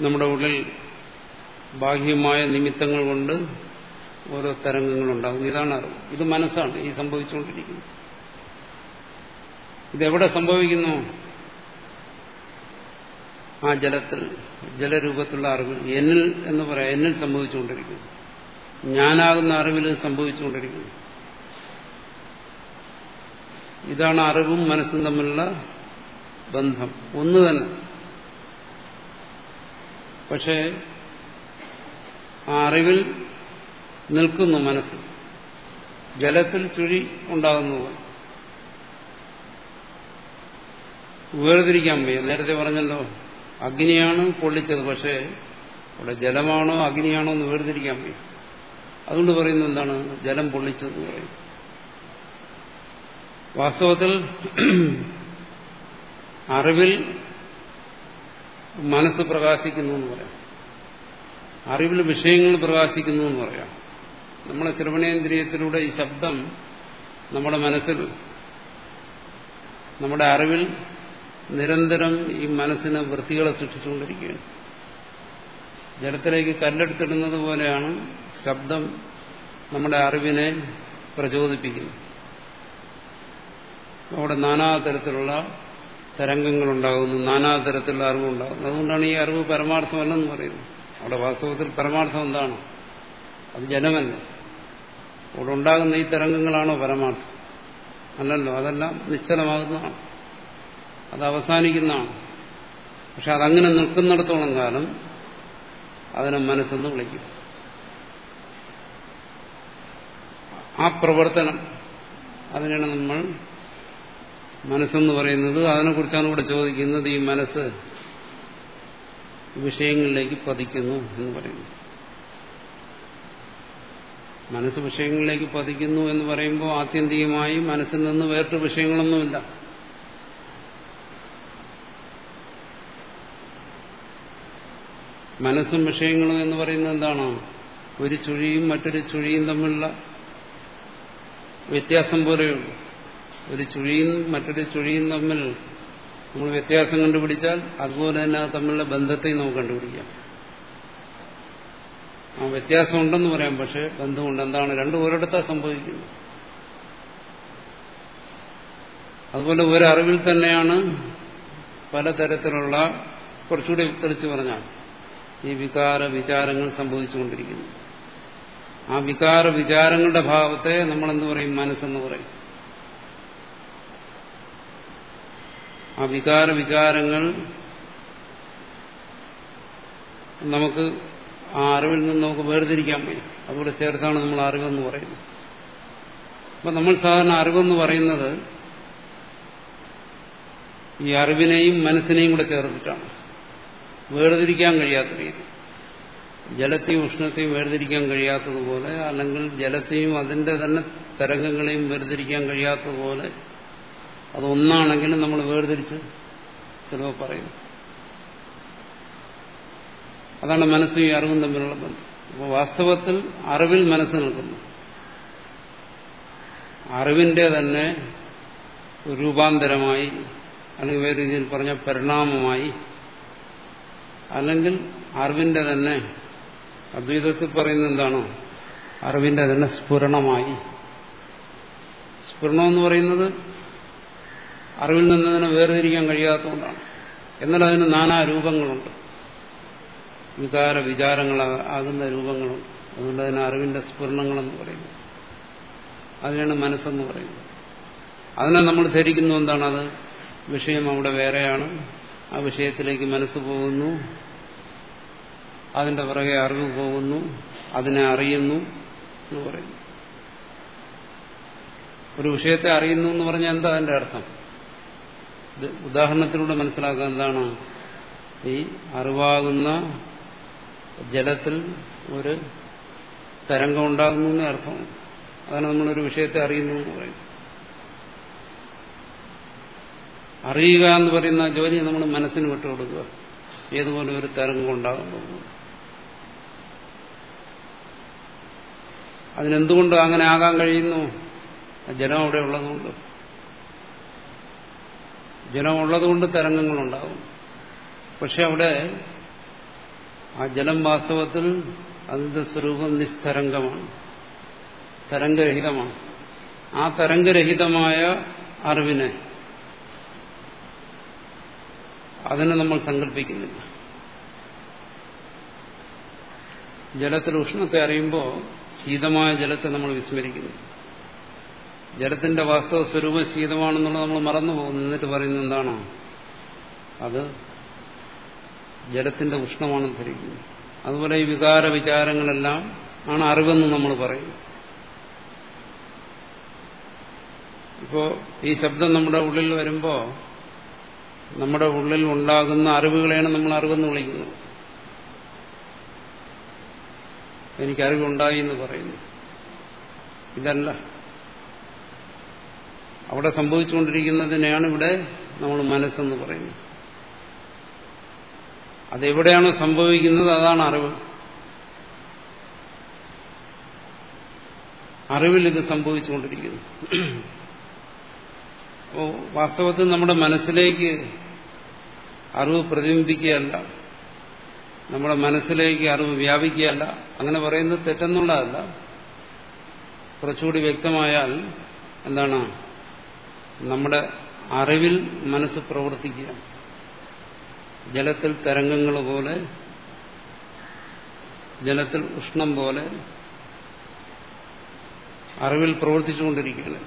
നമ്മുടെ ഉള്ളിൽ ബാഹ്യമായ നിമിത്തങ്ങൾ കൊണ്ട് ഓരോ തരംഗങ്ങളുണ്ടാകുന്നു ഇതാണ് അറിവ്. ഇത് മനസ്സാണ്. ഈ സംഭവിച്ചുകൊണ്ടിരിക്കുന്നത്. ഇതെവിടെ സംഭവിക്കുന്നു? ആ ജലത്തിൽ ജലരൂപത്തിലുള്ള അറിവ് എന്നിൽ എന്ന് പറയാം. എന്നിൽ സംഭവിച്ചുകൊണ്ടിരിക്കുന്നു. ഞാനാകുന്ന അറിവിൽ സംഭവിച്ചുകൊണ്ടിരിക്കുന്നു. ഇതാണ് അറിവും മനസ്സും തമ്മിലുള്ള ബന്ധം. ഒന്ന് തന്നെ. പക്ഷേ ആ അറിവിൽ നിൽക്കുന്നു മനസ്സ്. ജലത്തിൽ ചുഴി ഉണ്ടാകുന്നു വേർതിരിക്കാൻ വയ്യ. നേരത്തെ പറഞ്ഞല്ലോ അഗ്നിയാണ് പൊള്ളിച്ചത്. പക്ഷേ അവിടെ ജലമാണോ അഗ്നിയാണോ എന്ന് വേർതിരിക്കാൻ വയ്യ. അതുകൊണ്ട് പറയുന്നത് എന്താണ്? ജലം പൊള്ളിച്ചതെന്ന് പറയും വാസ്തവത്തിൽ അറിവിൽ മനസ്സ് പ്രകാശിക്കുന്നു എന്ന് പറയാം. അറിവിൽ വിഷയങ്ങൾ പ്രകാശിക്കുന്നു എന്ന് പറയാം. നമ്മളെ ശ്രവണേന്ദ്രിയത്തിലൂടെ ഈ ശബ്ദം നമ്മുടെ മനസ്സിൽ നമ്മുടെ അറിവിൽ നിരന്തരം ഈ മനസ്സിന് വൃത്തികളെ സൃഷ്ടിച്ചുകൊണ്ടിരിക്കുകയാണ്. ജലത്തിലേക്ക് കല്ലെടുത്തിടുന്നത് പോലെയാണ് ശബ്ദം നമ്മുടെ അറിവിനെ പ്രചോദിപ്പിക്കുന്നത്. അവിടെ നാനാതരത്തിലുള്ള തരംഗങ്ങളുണ്ടാകുന്നു നാനാതരത്തിലുള്ള അറിവുണ്ടാകുന്നു. അതുകൊണ്ടാണ് ഈ അറിവ് പരമാർത്ഥമല്ലെന്ന് പറയുന്നത്. അവിടെ വാസ്തവത്തിൽ പരമാർത്ഥം എന്താണ്? അത് ജനമല്ല. അവിടെ ഉണ്ടാകുന്ന ഈ തരംഗങ്ങളാണോ പരമാർത്ഥം? അല്ലല്ലോ അതെല്ലാം നിശ്ചലമാകുന്നതാണ്. അത് അവസാനിക്കുന്നതാണ്. പക്ഷെ അതങ്ങനെ നിൽക്കുന്നിടത്തോളം കാലം അതിനെ മനസ്സെന്ന് വിളിക്കും. ആ പ്രവർത്തനം അതിനാണ് നമ്മൾ മനസ്സെന്ന് പറയുന്നത് അതിനെക്കുറിച്ചാണ് ഇവിടെ ചോദിക്കുന്നത്. ഈ മനസ്സ് വിഷയങ്ങളിലേക്ക് പതിക്കുന്നു എന്ന് പറയുന്നു. മനസ്സ് വിഷയങ്ങളിലേക്ക് പതിക്കുന്നു എന്ന് പറയുമ്പോൾ ആത്യന്തികമായി മനസ്സിൽ നിന്ന് വേറിട്ട് വിഷയങ്ങളൊന്നുമില്ല. മനസ്സും വിഷയങ്ങളും എന്ന് പറയുന്നത് എന്താണോ? ഒരു ചുഴിയും മറ്റൊരു ചുഴിയും തമ്മിലുള്ള വ്യത്യാസം പോലെയുള്ളൂ. ഒരു ചുഴിയും മറ്റൊരു ചുഴിയും തമ്മിൽ നമ്മൾ വ്യത്യാസം കണ്ടുപിടിച്ചാൽ അതുപോലെ തന്നെ അത് തമ്മിലുള്ള ബന്ധത്തെയും നമുക്ക് കണ്ടുപിടിക്കാം. ആ വ്യത്യാസം ഉണ്ടെന്ന് പറയാം പക്ഷെ ബന്ധമുണ്ട്. എന്താണ്? രണ്ടും ഒരിടത്താ സംഭവിക്കുന്നത്. അതുപോലെ ഒരറിവിൽ തന്നെയാണ് പലതരത്തിലുള്ള കുറച്ചുകൂടി തെളിച്ചു പറഞ്ഞാൽ ഈ വികാര വിചാരങ്ങൾ സംഭവിച്ചുകൊണ്ടിരിക്കുന്നു ആ വികാര വിചാരങ്ങളുടെ ഭാവത്തെ നമ്മളെന്ത് പറയും? മനസ്സെന്ന് പറയും. ആ വികാര വികാരങ്ങൾ നമുക്ക് ആ അറിവിൽ നിന്ന് നമുക്ക് വേർതിരിക്കാൻ വയ്യ. അതുകൂടെ ചേർത്താണ് നമ്മൾ അറിവെന്ന് പറയുന്നത്. അപ്പൊ നമ്മൾ സാധാരണ അറിവെന്ന് പറയുന്നത് ഈ അറിവിനെയും മനസ്സിനെയും കൂടെ ചേർത്തിട്ടാണ് വേർതിരിക്കാൻ കഴിയാത്ത രീതി. ജലത്തെയും ഉഷ്ണത്തെയും വേർതിരിക്കാൻ കഴിയാത്തതുപോലെ അല്ലെങ്കിൽ ജലത്തെയും അതിന്റെ തന്നെ തരംഗങ്ങളെയും വേർതിരിക്കാൻ കഴിയാത്തതുപോലെ അതൊന്നാണെങ്കിലും നമ്മൾ വേർതിരിച്ച് ചിലവ് പറയുന്നു അതാണ് മനസ്സും ഈ അറിവും തമ്മിലുള്ള ബന്ധം. അപ്പോൾ വാസ്തവത്തിൽ അറിവിൽ മനസ്സ് നിൽക്കുന്നു. അറിവിന്റെ തന്നെ രൂപാന്തരമായി അല്ലെങ്കിൽ വേറെ രീതിയിൽ പറഞ്ഞ പരിണാമമായി അല്ലെങ്കിൽ അറിവിന്റെ തന്നെ അദ്വൈതത്തിൽ പറയുന്നത് എന്താണോ? അറിവിന്റെ തന്നെ സ്ഫുരണമായി. സ്ഫുരണം എന്ന് പറയുന്നത് അറിവിൽ നിന്ന് അതിനെ വേർതിരിക്കാൻ കഴിയാത്തതുകൊണ്ടാണ്. എന്നാൽ അതിന് നാനാ രൂപങ്ങളുണ്ട്. വികാര വിചാരങ്ങളാകുന്ന രൂപങ്ങളുണ്ട്. അതുകൊണ്ട് അതിന് അറിവിന്റെ സ്ഫുരണങ്ങളെന്ന് പറയുന്നു. അതിനാണ് മനസ്സെന്ന് പറയുന്നത് അതിനെ നമ്മൾ ധരിക്കുന്നു എന്താണ് അത് വിഷയം അവിടെ വേറെയാണ്. ആ വിഷയത്തിലേക്ക് മനസ്സ് പോകുന്നു. അതിന്റെ പുറകെ അറിവ് പോകുന്നു. അതിനെ അറിയുന്നു എന്ന് പറയുന്നു. ഒരു വിഷയത്തെ അറിയുന്നു എന്ന് പറഞ്ഞാൽ എന്താ അതിന്റെ അർത്ഥം? ഇത് ഉദാഹരണത്തിലൂടെ മനസ്സിലാക്കാൻ എന്താണ്? ഈ അറിവാകുന്ന ജലത്തിൽ ഒരു തരംഗം ഉണ്ടാകുന്നു എന്നേ അർത്ഥമാണ് അതാണ് നമ്മളൊരു വിഷയത്തെ അറിയുന്നു എന്ന് പറയുന്നത്. അറിയുക എന്ന് പറയുന്ന ജോലി നമ്മൾ മനസ്സിന് വിട്ടുകൊടുക്കുക ഏതുപോലെ ഒരു തരംഗം ഉണ്ടാകുന്നു. അതിനെന്തുകൊണ്ട് അങ്ങനെ ആകാൻ കഴിയുന്നു? ജലം അവിടെ ഉള്ളതുകൊണ്ട്. ജലം ഉള്ളതുകൊണ്ട് തരംഗങ്ങളുണ്ടാകും. പക്ഷെ അവിടെ ആ ജലം വാസ്തവത്തിൽ അതിന്റെ സ്വരൂപം നിസ്തരംഗമാണ്. തരംഗരഹിതമാണ്. ആ തരംഗരഹിതമായ അറിവിനെ അതിനെ നമ്മൾ സങ്കല്പിക്കുന്നില്ല. ജലത്തിൽ ഉഷ്ണത്തെ അറിയുമ്പോൾ ശീതമായ ജലത്തെ നമ്മൾ വിസ്മരിക്കുന്നു. ജലത്തിന്റെ വാസ്തവ സ്വരൂപം ശീതമാണെന്നുള്ളത് നമ്മൾ മറന്നു പോകുന്നു എന്നിട്ട് പറയുന്നത് എന്താണോ? അത് ജലത്തിന്റെ ഉഷ്ണമാണെന്ന് ധരിക്കുന്നു. അതുപോലെ ഈ വികാര വിചാരങ്ങളെല്ലാം ആണ് അറിവെന്ന് നമ്മൾ പറയും. ഇപ്പോ ഈ ശബ്ദം നമ്മുടെ ഉള്ളിൽ വരുമ്പോ നമ്മുടെ ഉള്ളിൽ ഉണ്ടാകുന്ന അറിവുകളെയാണ് നമ്മൾ അറിവെന്ന് വിളിക്കുന്നത്. എനിക്ക് അറിവുണ്ടായി എന്ന് പറയുന്നു. ഇതല്ല. അവിടെ സംഭവിച്ചുകൊണ്ടിരിക്കുന്നതിനെയാണ് ഇവിടെ നമ്മൾ മനസ്സെന്ന് പറയുന്നത്. അതെവിടെയാണോ സംഭവിക്കുന്നത് അതാണ് അറിവ്. അറിവിൽ ഇത് സംഭവിച്ചുകൊണ്ടിരിക്കുന്നു. അപ്പോൾ വാസ്തവത്തിൽ നമ്മുടെ മനസ്സിലേക്ക് അറിവ് പ്രതിബിംബിക്കുകയല്ല. നമ്മുടെ മനസ്സിലേക്ക് അറിവ് വ്യാപിക്കുകയല്ല. അങ്ങനെ പറയുന്നത് തെറ്റെന്നുള്ളതല്ല. കുറച്ചുകൂടി വ്യക്തമായാൽ എന്താണ് നമ്മുടെ അറിവിൽ മനസ്സ് പ്രവർത്തിക്കുക. ജലത്തിൽ തരംഗങ്ങൾ പോലെ ജലത്തിൽ ഉഷ്ണം പോലെ അറിവിൽ പ്രവർത്തിച്ചുകൊണ്ടിരിക്കുകയാണ്.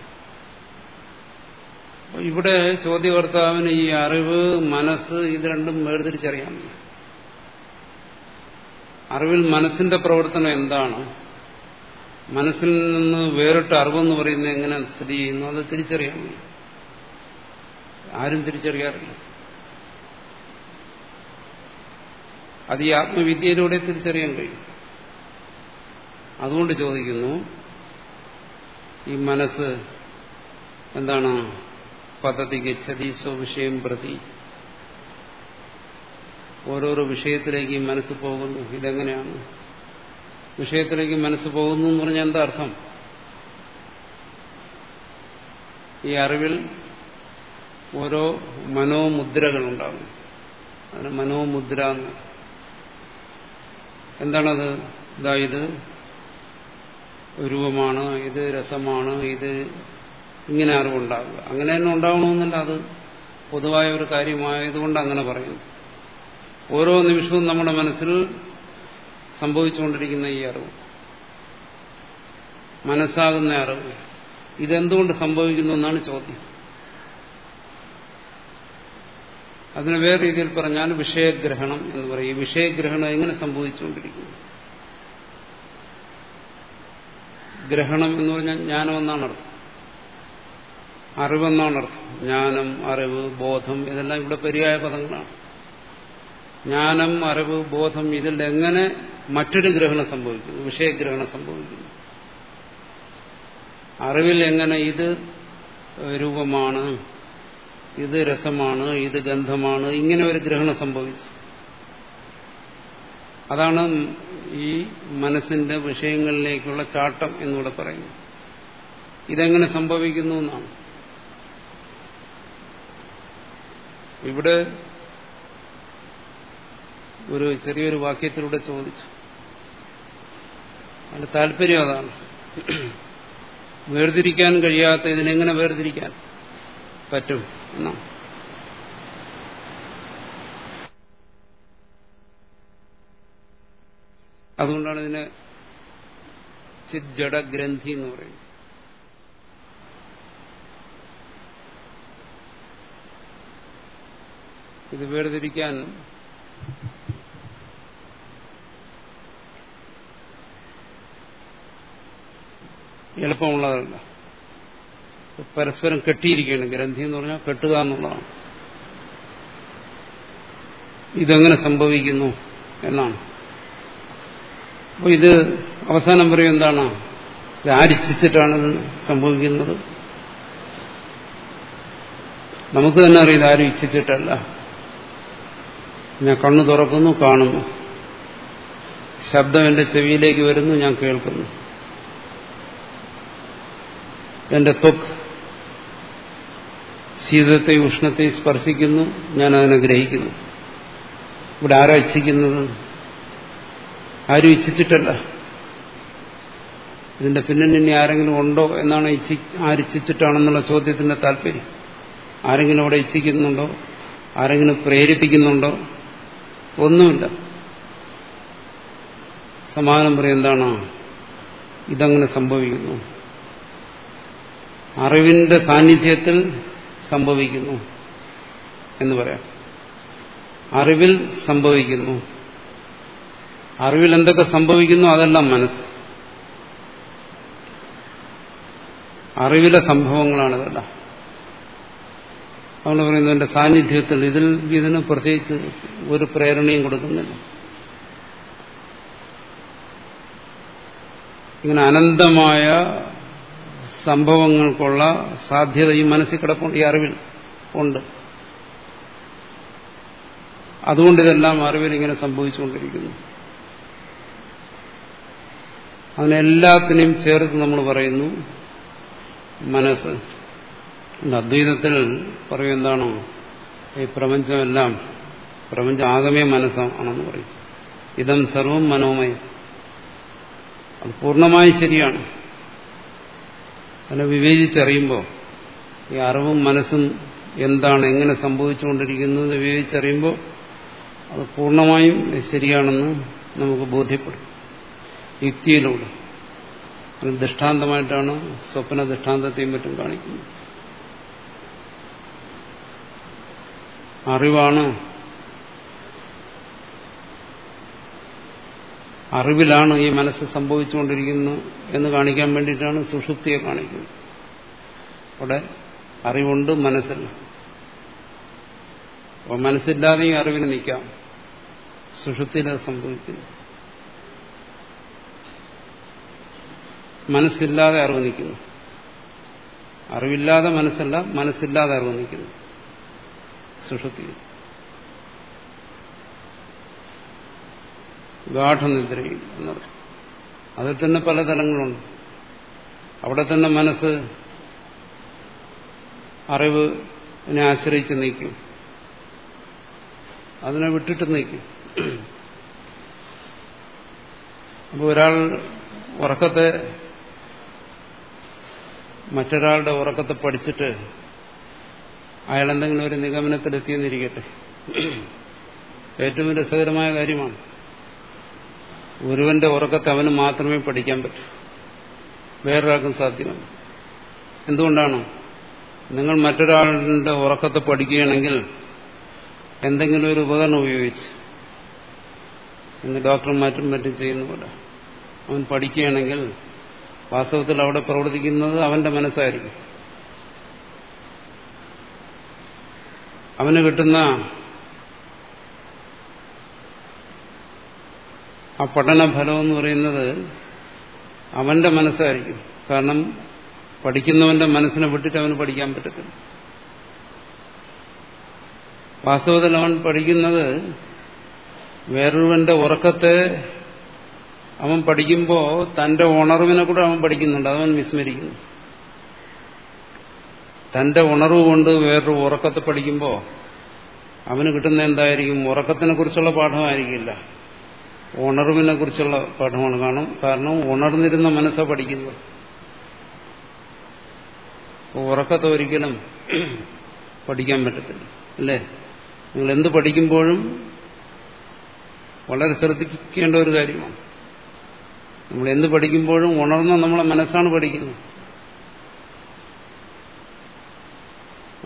ഇവിടെ ചോദ്യകർത്താവിന് ഈ അറിവ് മനസ്സ് ഇത് രണ്ടും വേർതിരിച്ചറിയാം അറിവിൽ മനസ്സിന്റെ പ്രവർത്തനം എന്താണ്? മനസ്സിൽ നിന്ന് വേറിട്ട അറിവെന്ന് പറയുന്നത് എങ്ങനെ സ്ഥിതി ചെയ്യുന്നു? അത് തിരിച്ചറിയാൻ വയ്യ ആരും തിരിച്ചറിയാറില്ല. അത് ഈ ആത്മവിദ്യയിലൂടെ തിരിച്ചറിയാൻ കഴിയും. അതുകൊണ്ട് ചോദിക്കുന്നു ഈ മനസ്സ് എന്താണ്? പദ്ധതി ഗച്ഛതി സ്വവിഷയം പ്രതി. ഓരോരോ വിഷയത്തിലേക്ക് ഈ മനസ്സ് പോകുന്നു. ഇതെങ്ങനെയാണ്? വിഷയത്തിലേക്ക് മനസ്സ് പോകുന്നു എന്ന് പറഞ്ഞാൽ എന്താ അർത്ഥം? ഈ അറിവിൽ ഓരോ മനോമുദ്രകളുണ്ടാകും. അതിന് മനോമുദ്ര എന്താണത്? ഇതാ ഇത് രൂപമാണ് ഇത് രസമാണ് ഇത് ഇങ്ങനെ അറിവുണ്ടാകുക അങ്ങനെ തന്നെ ഉണ്ടാവണമെന്നില്ല അത്. പൊതുവായ ഒരു കാര്യമായതുകൊണ്ട് അങ്ങനെ പറയുന്നു. ഓരോ നിമിഷവും നമ്മുടെ മനസ്സിൽ സംഭവിച്ചുകൊണ്ടിരിക്കുന്ന ഈ അറിവ്. മനസ്സാകുന്ന അറിവ്. ഇതെന്തുകൊണ്ട് സംഭവിക്കുന്നു എന്നാണ് ചോദ്യം. അതിന് വേറെ രീതിയിൽ പറഞ്ഞാൽ വിഷയഗ്രഹണം എന്ന് പറയും. വിഷയഗ്രഹണം എങ്ങനെ സംഭവിച്ചുകൊണ്ടിരിക്കുന്നു? ഗ്രഹണം എന്ന് പറഞ്ഞാൽ ജ്ഞാനം എന്നാണ് അർത്ഥം. അറിവെന്നാണ് അർത്ഥം. ജ്ഞാനം അറിവ് ബോധം ഇതെല്ലാം ഇവിടെ പര്യായ പദങ്ങളാണ്. ജ്ഞാനം അറിവ് ബോധം ഇതിൽ എങ്ങനെ മറ്റൊരു ഗ്രഹണം സംഭവിക്കുന്നു? വിഷയഗ്രഹണം സംഭവിക്കുന്നു. അറിവിൽ എങ്ങനെ ഇത് രൂപമാണ്? ഇത് രസമാണ് ഇത് ഗന്ധമാണ് ഇങ്ങനെ ഒരു ഗ്രഹണം സംഭവിച്ചു. അതാണ് ഈ മനസ്സിന്റെ വിഷയങ്ങളിലേക്കുള്ള ചാട്ടം എന്നിവിടെ പറയുന്നു ഇതെങ്ങനെ സംഭവിക്കുന്നു എന്നാണ്. ഇവിടെ ഒരു ചെറിയൊരു വാക്യത്തിലൂടെ ചോദിച്ചു. അതിന്റെ താല്പര്യം അതാണ്. വേർതിരിക്കാൻ കഴിയാത്ത ഇതിനെങ്ങനെ വേർതിരിക്കാൻ പറ്റും? എന്നാണ് അതുകൊണ്ടാണ് ഇതിനെ ചിജ്ജടഗ്രന്ഥി എന്ന് പറയുന്നത്. ഇത് വേർതിരിക്കാൻ എളുപ്പമുള്ളതല്ല. പരസ്പരം കെട്ടിയിരിക്കുകയാണ്. ഗ്രന്ഥി എന്ന് പറഞ്ഞാൽ കെട്ടുക എന്നുള്ളതാണ്. ഇതെങ്ങനെ സംഭവിക്കുന്നു എന്നാണ്. അപ്പോൾ ഇത് അവസാനം പറയും എന്താണ്? ഇത് ആരിച്ഛിച്ചിട്ടാണിത് സംഭവിക്കുന്നത്? നമുക്ക് തന്നെ അറിയാം ആരും ഇച്ഛിച്ചിട്ടല്ല ഞാൻ കണ്ണു തുറക്കുന്നു കാണുന്നു. ശബ്ദം എന്റെ ചെവിയിലേക്ക് വരുന്നു ഞാൻ കേൾക്കുന്നു. എന്റെ ത്വക്ക് ശീതത്തെ ഉഷ്ണത്തെ സ്പർശിക്കുന്നു. ഞാൻ അതിനെ ഗ്രഹിക്കുന്നു ഇവിടെ ആരാ ഇച്ഛിക്കുന്നത്? ആരും ഇച്ഛിച്ചിട്ടല്ല. ഇതിന്റെ പിന്നിൽ ഇനി ആരെങ്കിലും ഉണ്ടോ എന്നാണ് ആരിച്ഛിച്ചിട്ടാണെന്നുള്ള ചോദ്യത്തിന്റെ താല്പര്യം. ആരെങ്കിലും അവിടെ ഇച്ഛിക്കുന്നുണ്ടോ? ആരെങ്കിലും പ്രേരിപ്പിക്കുന്നുണ്ടോ? ഒന്നുമില്ല. സമാനം പറയും ഇതങ്ങനെ സംഭവിക്കുന്നു. അറിവിന്റെ സാന്നിധ്യത്തിൽ സംഭവിക്കുന്നു എന്ന് പറയാം. അറിവിൽ സംഭവിക്കുന്നു. അറിവിൽ എന്തൊക്കെ സംഭവിക്കുന്നു അതെല്ലാം മനസ്സ്. അറിവിലെ സംഭവങ്ങളാണിതെല്ലാം. അവൾ പറയുന്നു എന്റെ സാന്നിധ്യത്തിൽ ഇതിൽ ഇതിന് പ്രത്യേകിച്ച് ഒരു പ്രേരണയും കൊടുക്കുന്നില്ല. ഇങ്ങനെ അനന്തമായ സംഭവങ്ങൾക്കുള്ള സാധ്യത ഈ മനസ്സിൽ കിടപ്പുണ്ട് ഈ അറിവിൽ ഉണ്ട്. അതുകൊണ്ട് ഇതെല്ലാം അറിവിൽ ഇങ്ങനെ സംഭവിച്ചുകൊണ്ടിരിക്കുന്നു. അതിനെല്ലാത്തിനെയും ചേർത്ത് നമ്മൾ പറയുന്നു മനസ്സ്. അദ്വൈതത്തിൽ പറയും ഈ പ്രപഞ്ചമെല്ലാം പ്രപഞ്ചം ആകമേ മനസ്സാണെന്ന് പറയും. ഇതം സർവം മനോമയം. അത് പൂർണമായി ശരിയാണ്. അതിനെ വിവേചിച്ചറിയുമ്പോൾ ഈ അറിവും മനസ്സും എന്താണ് എങ്ങനെ സംഭവിച്ചുകൊണ്ടിരിക്കുന്നത് വിവേചിച്ചറിയുമ്പോൾ അത് പൂർണമായും ശരിയാണെന്ന് നമുക്ക് ബോധ്യപ്പെടും. യുക്തിയിലൂടെ. ദൃഷ്ടാന്തമായിട്ടാണ് സ്വപ്ന ദൃഷ്ടാന്തത്തെയും മറ്റും കാണിക്കുന്നത്. അറിവാണ് അറിവിലാണ് ഈ മനസ്സ് സംഭവിച്ചുകൊണ്ടിരിക്കുന്നത് എന്ന് കാണിക്കാൻ വേണ്ടിയിട്ടാണ് സുഷുപ്തിയെ കാണിക്കുന്നത്. അവിടെ അറിവുണ്ട് മനസ്സില്ല. അപ്പോൾ ഈ അറിവിന് നിൽക്കാം. സുഷുപ്തിയിൽ സംഭവിക്കുന്നു മനസ്സില്ലാതെ അറിവ് നിൽക്കുന്നു. അറിവില്ലാതെ മനസ്സല്ല മനസ്സില്ലാതെ അറിവ് നിൽക്കുന്നു. സുഷുപ്തിയിൽ ഗാഠനിദ്രയിൽ എന്നർത്ഥം അതിൽ തന്നെ പല തലങ്ങളുണ്ട്. അവിടെ തന്നെ മനസ്സ് അറിവിനെ ആശ്രയിച്ച് നിൽക്കും അതിനെ വിട്ടിട്ട് നിൽക്കും അപ്പോൾ ഒരാൾ ഉറക്കത്തെ മറ്റൊരാളുടെ ഉറക്കത്തെ പഠിച്ചിട്ട് അയാൾ എന്തെങ്കിലും ഒരു നിഗമനത്തിലെത്തിയെന്നിരിക്കട്ടെ. ഏറ്റവും രസകരമായ കാര്യമാണ്. ഒരുവന്റെ ഉറക്കത്തെ അവന് മാത്രമേ പഠിക്കാൻ പറ്റൂ. വേറൊരാൾക്കും സാധ്യമല്ല. എന്തുകൊണ്ടാണ്? നിങ്ങൾ മറ്റൊരാളുടെ ഉറക്കത്തെ പഠിക്കുകയാണെങ്കിൽ എന്തെങ്കിലും ഒരു ഉപകരണം ഉപയോഗിച്ച് ഇന്ന് ഡോക്ടർമാരും മറ്റും ചെയ്യുന്ന പോലെ അവൻ പഠിക്കുകയാണെങ്കിൽ വാസ്തവത്തിൽ അവിടെ പ്രവർത്തിക്കുന്നത് അവന്റെ മനസ്സായിരിക്കും. അവന് കിട്ടുന്ന ആ പഠനഫലം എന്ന് പറയുന്നത് അവന്റെ മനസ്സായിരിക്കും. കാരണം പഠിക്കുന്നവന്റെ മനസ്സിനെ വിട്ടിട്ട് അവന് പഠിക്കാൻ പറ്റത്തില്ല. വാസ്തവത്തിൽ അവൻ പഠിക്കുന്നത് വേറൊരുവന്റെ ഉറക്കത്തെ അവൻ പഠിക്കുമ്പോൾ തന്റെ ഉണർവിനെ കൂടെ അവൻ പഠിക്കുന്നുണ്ട്. അവൻ വിസ്മരിക്കുന്നു. തന്റെ ഉണർവ് കൊണ്ട് വേറൊരു ഉറക്കത്തെ പഠിക്കുമ്പോൾ അവന് കിട്ടുന്ന എന്തായിരിക്കും? ഉറക്കത്തിനെ കുറിച്ചുള്ള പാഠമായിരിക്കില്ല. ഉണർവിനെ കുറിച്ചുള്ള പാഠമാണ് കാണും. കാരണം ഉണർന്നിരുന്ന മനസ്സ പഠിക്കുന്നത്. ഉറക്കത്തെ ഒരിക്കലും പഠിക്കാൻ പറ്റത്തില്ല. അല്ലേ? നിങ്ങൾ എന്ത് പഠിക്കുമ്പോഴും വളരെ ശ്രദ്ധിക്കേണ്ട ഒരു കാര്യമാണ്. നമ്മൾ എന്ത് പഠിക്കുമ്പോഴും ഉണർന്ന നമ്മളെ മനസ്സാണ് പഠിക്കുന്നത്.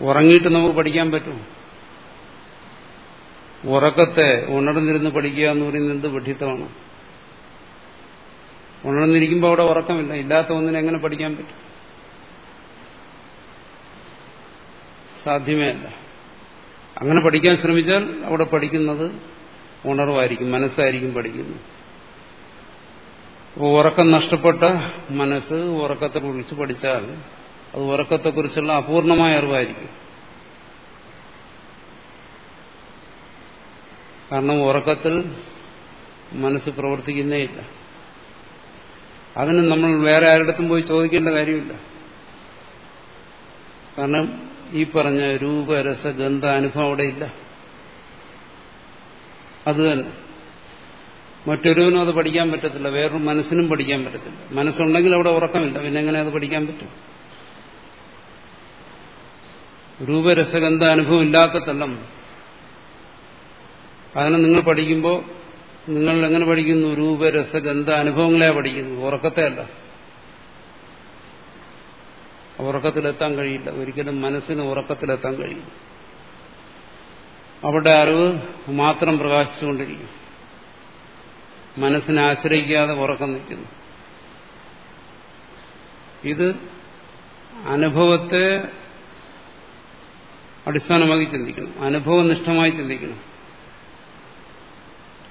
ഉറങ്ങിയിട്ട് നമുക്ക് പഠിക്കാൻ പറ്റും ഉറക്കത്തെ ഉണർന്നിരുന്ന് പഠിക്കുക എന്ന് പറയുന്നത് എന്ത് പഠിത്തമാണ്? ഉണർന്നിരിക്കുമ്പോൾ അവിടെ ഉറക്കമില്ല. ഇല്ലാത്ത ഒന്നിനെ എങ്ങനെ പഠിക്കാൻ പറ്റും? സാധ്യമേ അല്ല. അങ്ങനെ പഠിക്കാൻ ശ്രമിച്ചാൽ അവിടെ പഠിക്കുന്നത് ഉണർവായിരിക്കും മനസ്സായിരിക്കും പഠിക്കുന്നത്. ഉറക്കം നഷ്ടപ്പെട്ട മനസ്സ് ഉറക്കത്തെക്കുറിച്ച് പഠിച്ചാൽ അത് ഉറക്കത്തെക്കുറിച്ചുള്ള അപൂർണമായ അറിവായിരിക്കും. കാരണം ഉറക്കത്തിൽ മനസ്സ് പ്രവർത്തിക്കുന്നേ ഇല്ല അതിന് നമ്മൾ വേറെ ആരുടെത്തും പോയി ചോദിക്കേണ്ട കാര്യമില്ല. കാരണം ഈ പറഞ്ഞ രൂപരസ ഗന്ധ അനുഭവം അവിടെ ഇല്ല. അത് തന്നെ. മറ്റൊരുവനും അത് പഠിക്കാൻ പറ്റത്തില്ല. വേറൊരു മനസ്സിനും പഠിക്കാൻ പറ്റത്തില്ല. മനസ്സുണ്ടെങ്കിൽ അവിടെ ഉറക്കമില്ല. പിന്നെ എങ്ങനെ അത് പഠിക്കാൻ പറ്റും? രൂപരസഗന്ധ അനുഭവം ഇല്ലാത്തതെല്ലാം അതിനെ നിങ്ങൾ പഠിക്കുമ്പോൾ നിങ്ങൾ എങ്ങനെ പഠിക്കുന്നു? രൂപരസഗന്ധ അനുഭവങ്ങളെ പഠിക്കുന്നു. ഉറക്കത്തെ അല്ല. ഉറക്കത്തിലെത്താൻ കഴിയില്ല. ഒരിക്കലും മനസ്സിന് ഉറക്കത്തിലെത്താൻ കഴിയില്ല. അവരുടെ അറിവ് മാത്രം പ്രകാശിച്ചുകൊണ്ടിരിക്കും. മനസ്സിനെ ആശ്രയിക്കാതെ ഉറക്കം നിൽക്കുന്നു. ഇത് അനുഭവത്തെ അടിസ്ഥാനമാക്കി ചിന്തിക്കണം. അനുഭവനിഷ്ഠമായി ചിന്തിക്കണം.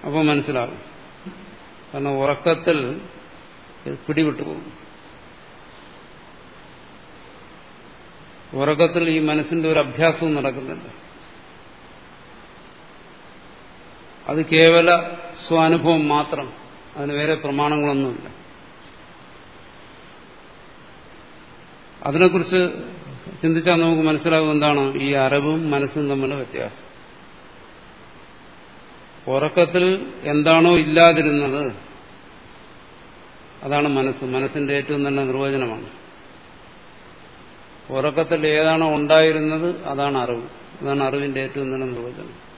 അപ്പോൾ മനസ്സിലാകും കാരണം ഉറക്കത്തിൽ പിടിവിട്ടു പോകും. ഉറക്കത്തിൽ ഈ മനസ്സിന്റെ ഒരു അഭ്യാസവും നടക്കുന്നില്ല അത് കേവല സ്വാനുഭവം മാത്രം അതിന് വേറെ പ്രമാണങ്ങളൊന്നുമില്ല. അതിനെക്കുറിച്ച് ചിന്തിച്ചാൽ നമുക്ക് മനസ്സിലാകും എന്താണ് ഈ അറിവും മനസ്സും തമ്മിലുള്ള വ്യത്യാസം. ഉറക്കത്തിൽ എന്താണോ ഇല്ലാതിരുന്നത് അതാണ് മനസ്സ്. മനസ്സിന്റെ ഏറ്റവും നല്ല നിർവചനമാണ്. ഉറക്കത്തിൽ ഏതാണോ ഉണ്ടായിരുന്നത് അതാണ് അറിവ്. അതാണ് അറിവിന്റെ ഏറ്റവും നല്ല നിർവചനം.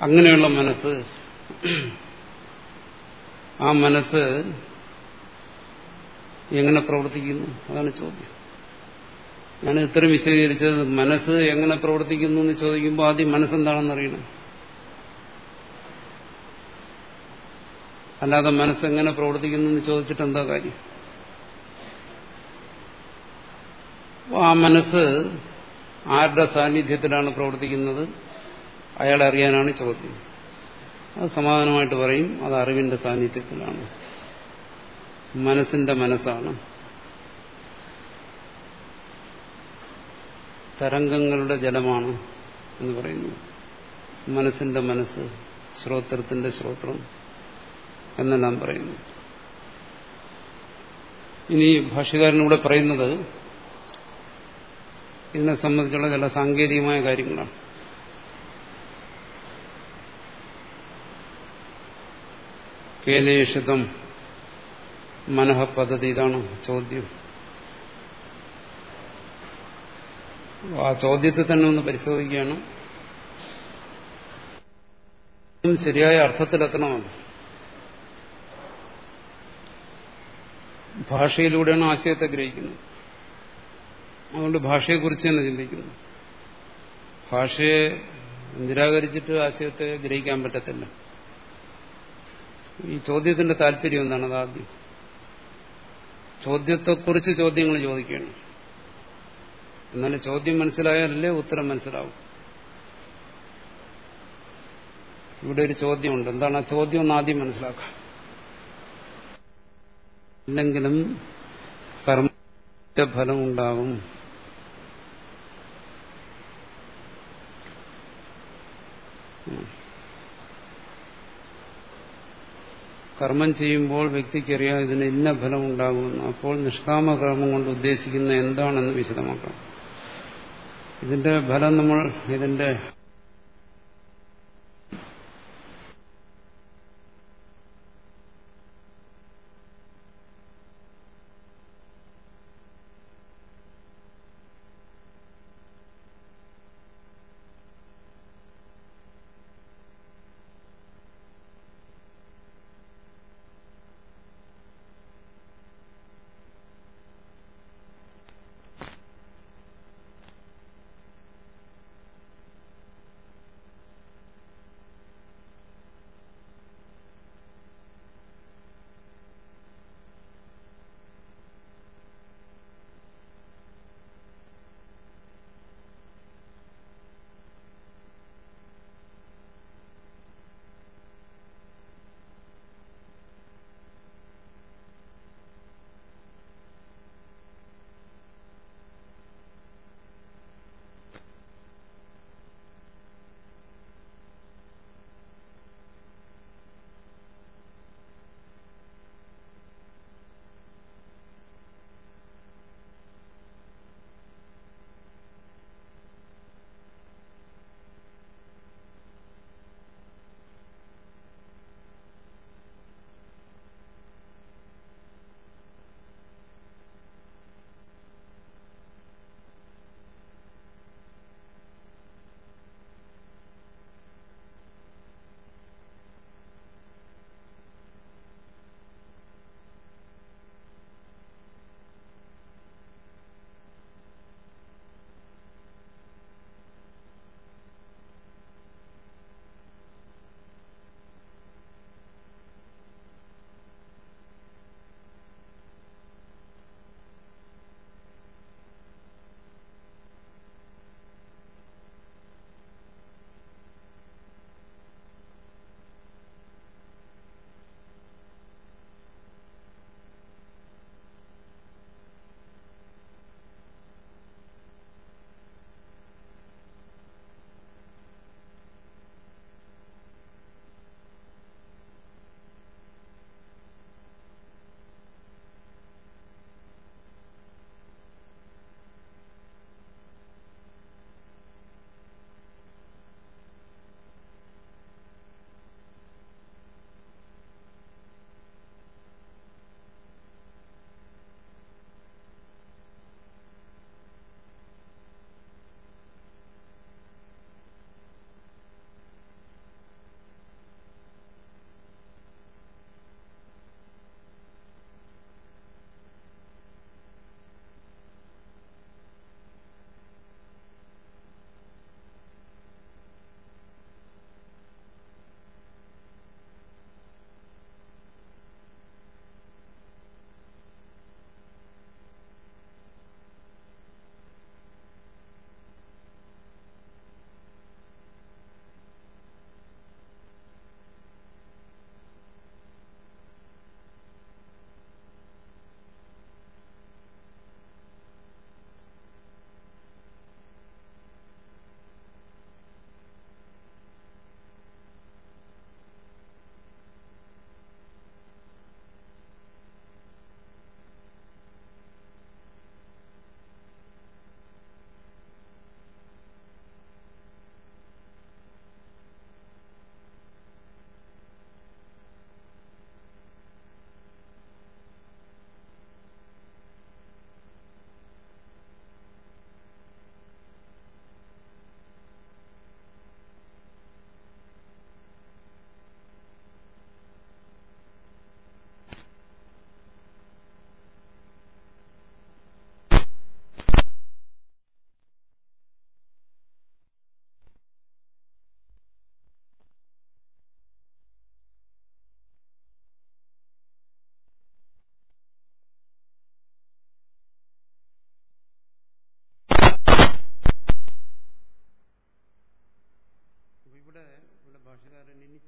അങ്ങനെയുള്ള മനസ്സ് ആ മനസ്സ് എങ്ങനെ പ്രവർത്തിക്കുന്നു? അതാണ് ചോദ്യം. ഞാൻ ഇത്രയും വിശദീകരിച്ചത് മനസ്സ് എങ്ങനെ പ്രവർത്തിക്കുന്നു എന്ന് ചോദിക്കുമ്പോൾ ആദ്യം മനസ്സെന്താണെന്ന് അറിയണം. അല്ലാതെ മനസ്സെങ്ങനെ പ്രവർത്തിക്കുന്നു എന്ന് ചോദിച്ചിട്ട് എന്താ കാര്യം? ആ മനസ്സ് ആരുടെ സാന്നിധ്യത്തിലാണ് പ്രവർത്തിക്കുന്നത്? അയാളെ അറിയാനാണ് ചോദ്യം. അത് സമാധാനമായിട്ട് പറയും അത് അറിവിന്റെ സാന്നിധ്യത്തിലാണ്. മനസ്സിന്റെ മനസ്സാണ്. തരംഗങ്ങളുടെ ജലമാണ് എന്ന് പറയുന്നു. മനസ്സിന്റെ മനസ്സ് ശ്രോത്രത്തിന്റെ ശ്രോത്രം എന്നെല്ലാം പറയുന്നു. ഇനി ഭാഷകാരനിവിടെ പറയുന്നത് ഇതിനെ സംബന്ധിച്ചുള്ള ചില സാങ്കേതികമായ കാര്യങ്ങളാണ്. കേലേഷിതം മനഃപദ്ധതി ഇതാണ് ചോദ്യം. ആ ചോദ്യത്തെ തന്നെ ഒന്ന് പരിശോധിക്കുകയാണ്. ശരിയായ അർത്ഥത്തിലെത്തണമല്ലോ ഭാഷയിലൂടെയാണ് ആശയത്തെ ഗ്രഹിക്കുന്നത്. അതുകൊണ്ട് ഭാഷയെക്കുറിച്ച് തന്നെ ചിന്തിക്കുന്നു. ഭാഷയെ നിരാകരിച്ചിട്ട് ആശയത്തെ ഗ്രഹിക്കാൻ പറ്റത്തില്ല. ഈ ചോദ്യത്തിന്റെ താല്പര്യം എന്താണ് അതാദ്യം? ചോദ്യത്തെക്കുറിച്ച് ചോദ്യങ്ങൾ ചോദിക്കുകയാണ്. എന്നാലും ചോദ്യം മനസ്സിലായാലല്ലേ ഉത്തരം മനസ്സിലാവും. ഇവിടെ ഒരു ചോദ്യമുണ്ട്. എന്താണ് ആ ചോദ്യം? ഒന്ന് ആദ്യം മനസ്സിലാക്കാം. ഇല്ലെങ്കിലും കർമ്മ ഫലം ഉണ്ടാകും കർമ്മം ചെയ്യുമ്പോൾ വ്യക്തിക്കറിയാം ഇതിന് ഇന്ന ഫലം ഉണ്ടാകുമെന്ന്. അപ്പോൾ നിഷ്കാമ കർമ്മം കൊണ്ട് ഉദ്ദേശിക്കുന്ന എന്താണെന്ന് വിശദമാക്കാം. ഇതിന്റെ ഫലം നമ്മൾ ഇതിന്റെ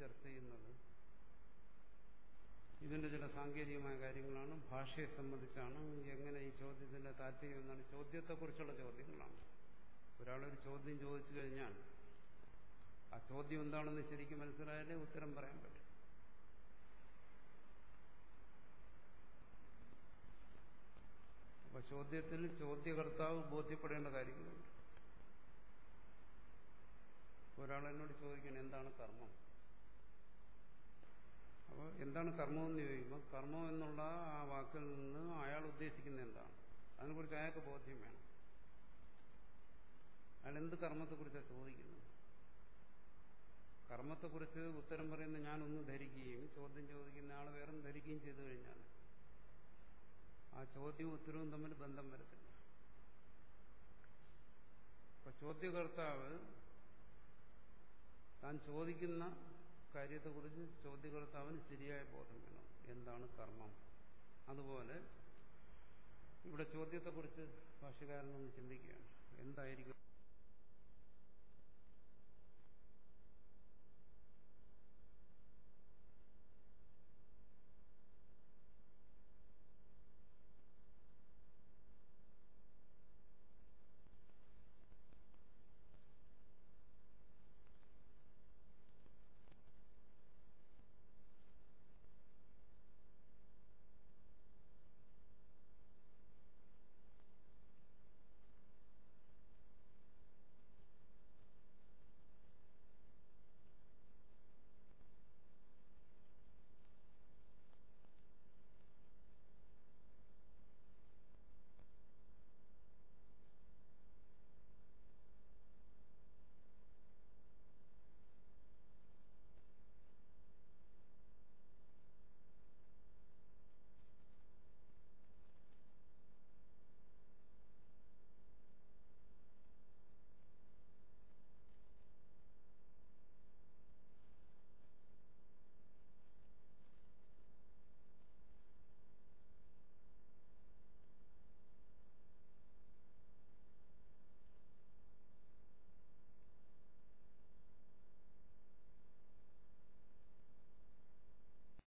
ചർച്ച ചെയ്യുന്നത് ഇതിന്റെ ചില സാങ്കേതികമായ കാര്യങ്ങളാണ്. ഭാഷയെ സംബന്ധിച്ചാണ് എങ്ങനെ ഈ ചോദ്യത്തിന്റെ താല്പര്യം എന്നാണ്. ചോദ്യത്തെക്കുറിച്ചുള്ള ചോദ്യങ്ങളാണ്. ഒരാളൊരു ചോദ്യം ചോദിച്ചു കഴിഞ്ഞാൽ ആ ചോദ്യം എന്താണെന്ന് ശരിക്കും മനസ്സിലായാലേ ഉത്തരം പറയാൻ പറ്റും. അപ്പൊ ചോദ്യത്തിൽ ചോദ്യകർത്താവ് ബോധ്യപ്പെടേണ്ട കാര്യങ്ങളുണ്ട്. ഒരാളെന്നോട് ചോദിക്കണം എന്താണ് കർമ്മം? അപ്പോൾ എന്താണ് കർമ്മം എന്ന് ചോദിക്കുമ്പോൾ കർമ്മം എന്നുള്ള ആ വാക്കിൽ നിന്ന് അയാൾ ഉദ്ദേശിക്കുന്ന എന്താണ്? അതിനെക്കുറിച്ച് അയാൾക്ക് ബോധ്യം വേണം. അയാൾ എന്ത് കർമ്മത്തെക്കുറിച്ചാണ് ചോദിക്കുന്നത്? കർമ്മത്തെക്കുറിച്ച് ഉത്തരം പറയുന്ന ഞാനൊന്ന് ധരിക്കുകയും ചോദ്യം ചോദിക്കുന്ന ആൾ വേറെ ധരിക്കുകയും ചെയ്തു കഴിഞ്ഞാൽ ആ ചോദ്യവും ഉത്തരവും തമ്മിൽ ബന്ധം വരത്തില്ല. അപ്പൊ ചോദ്യകർത്താവ് താൻ ചോദിക്കുന്ന കാര്യത്തെക്കുറിച്ച് ചോദ്യകർത്താവിന് ശരിയായ ബോധം വേണം. എന്താണ് കർമ്മം? അതുപോലെ ഇവിടെ ചോദ്യത്തെക്കുറിച്ച് ഭാഷകാരനൊന്ന് ചിന്തിക്കുകയാണ്. എന്തായിരിക്കും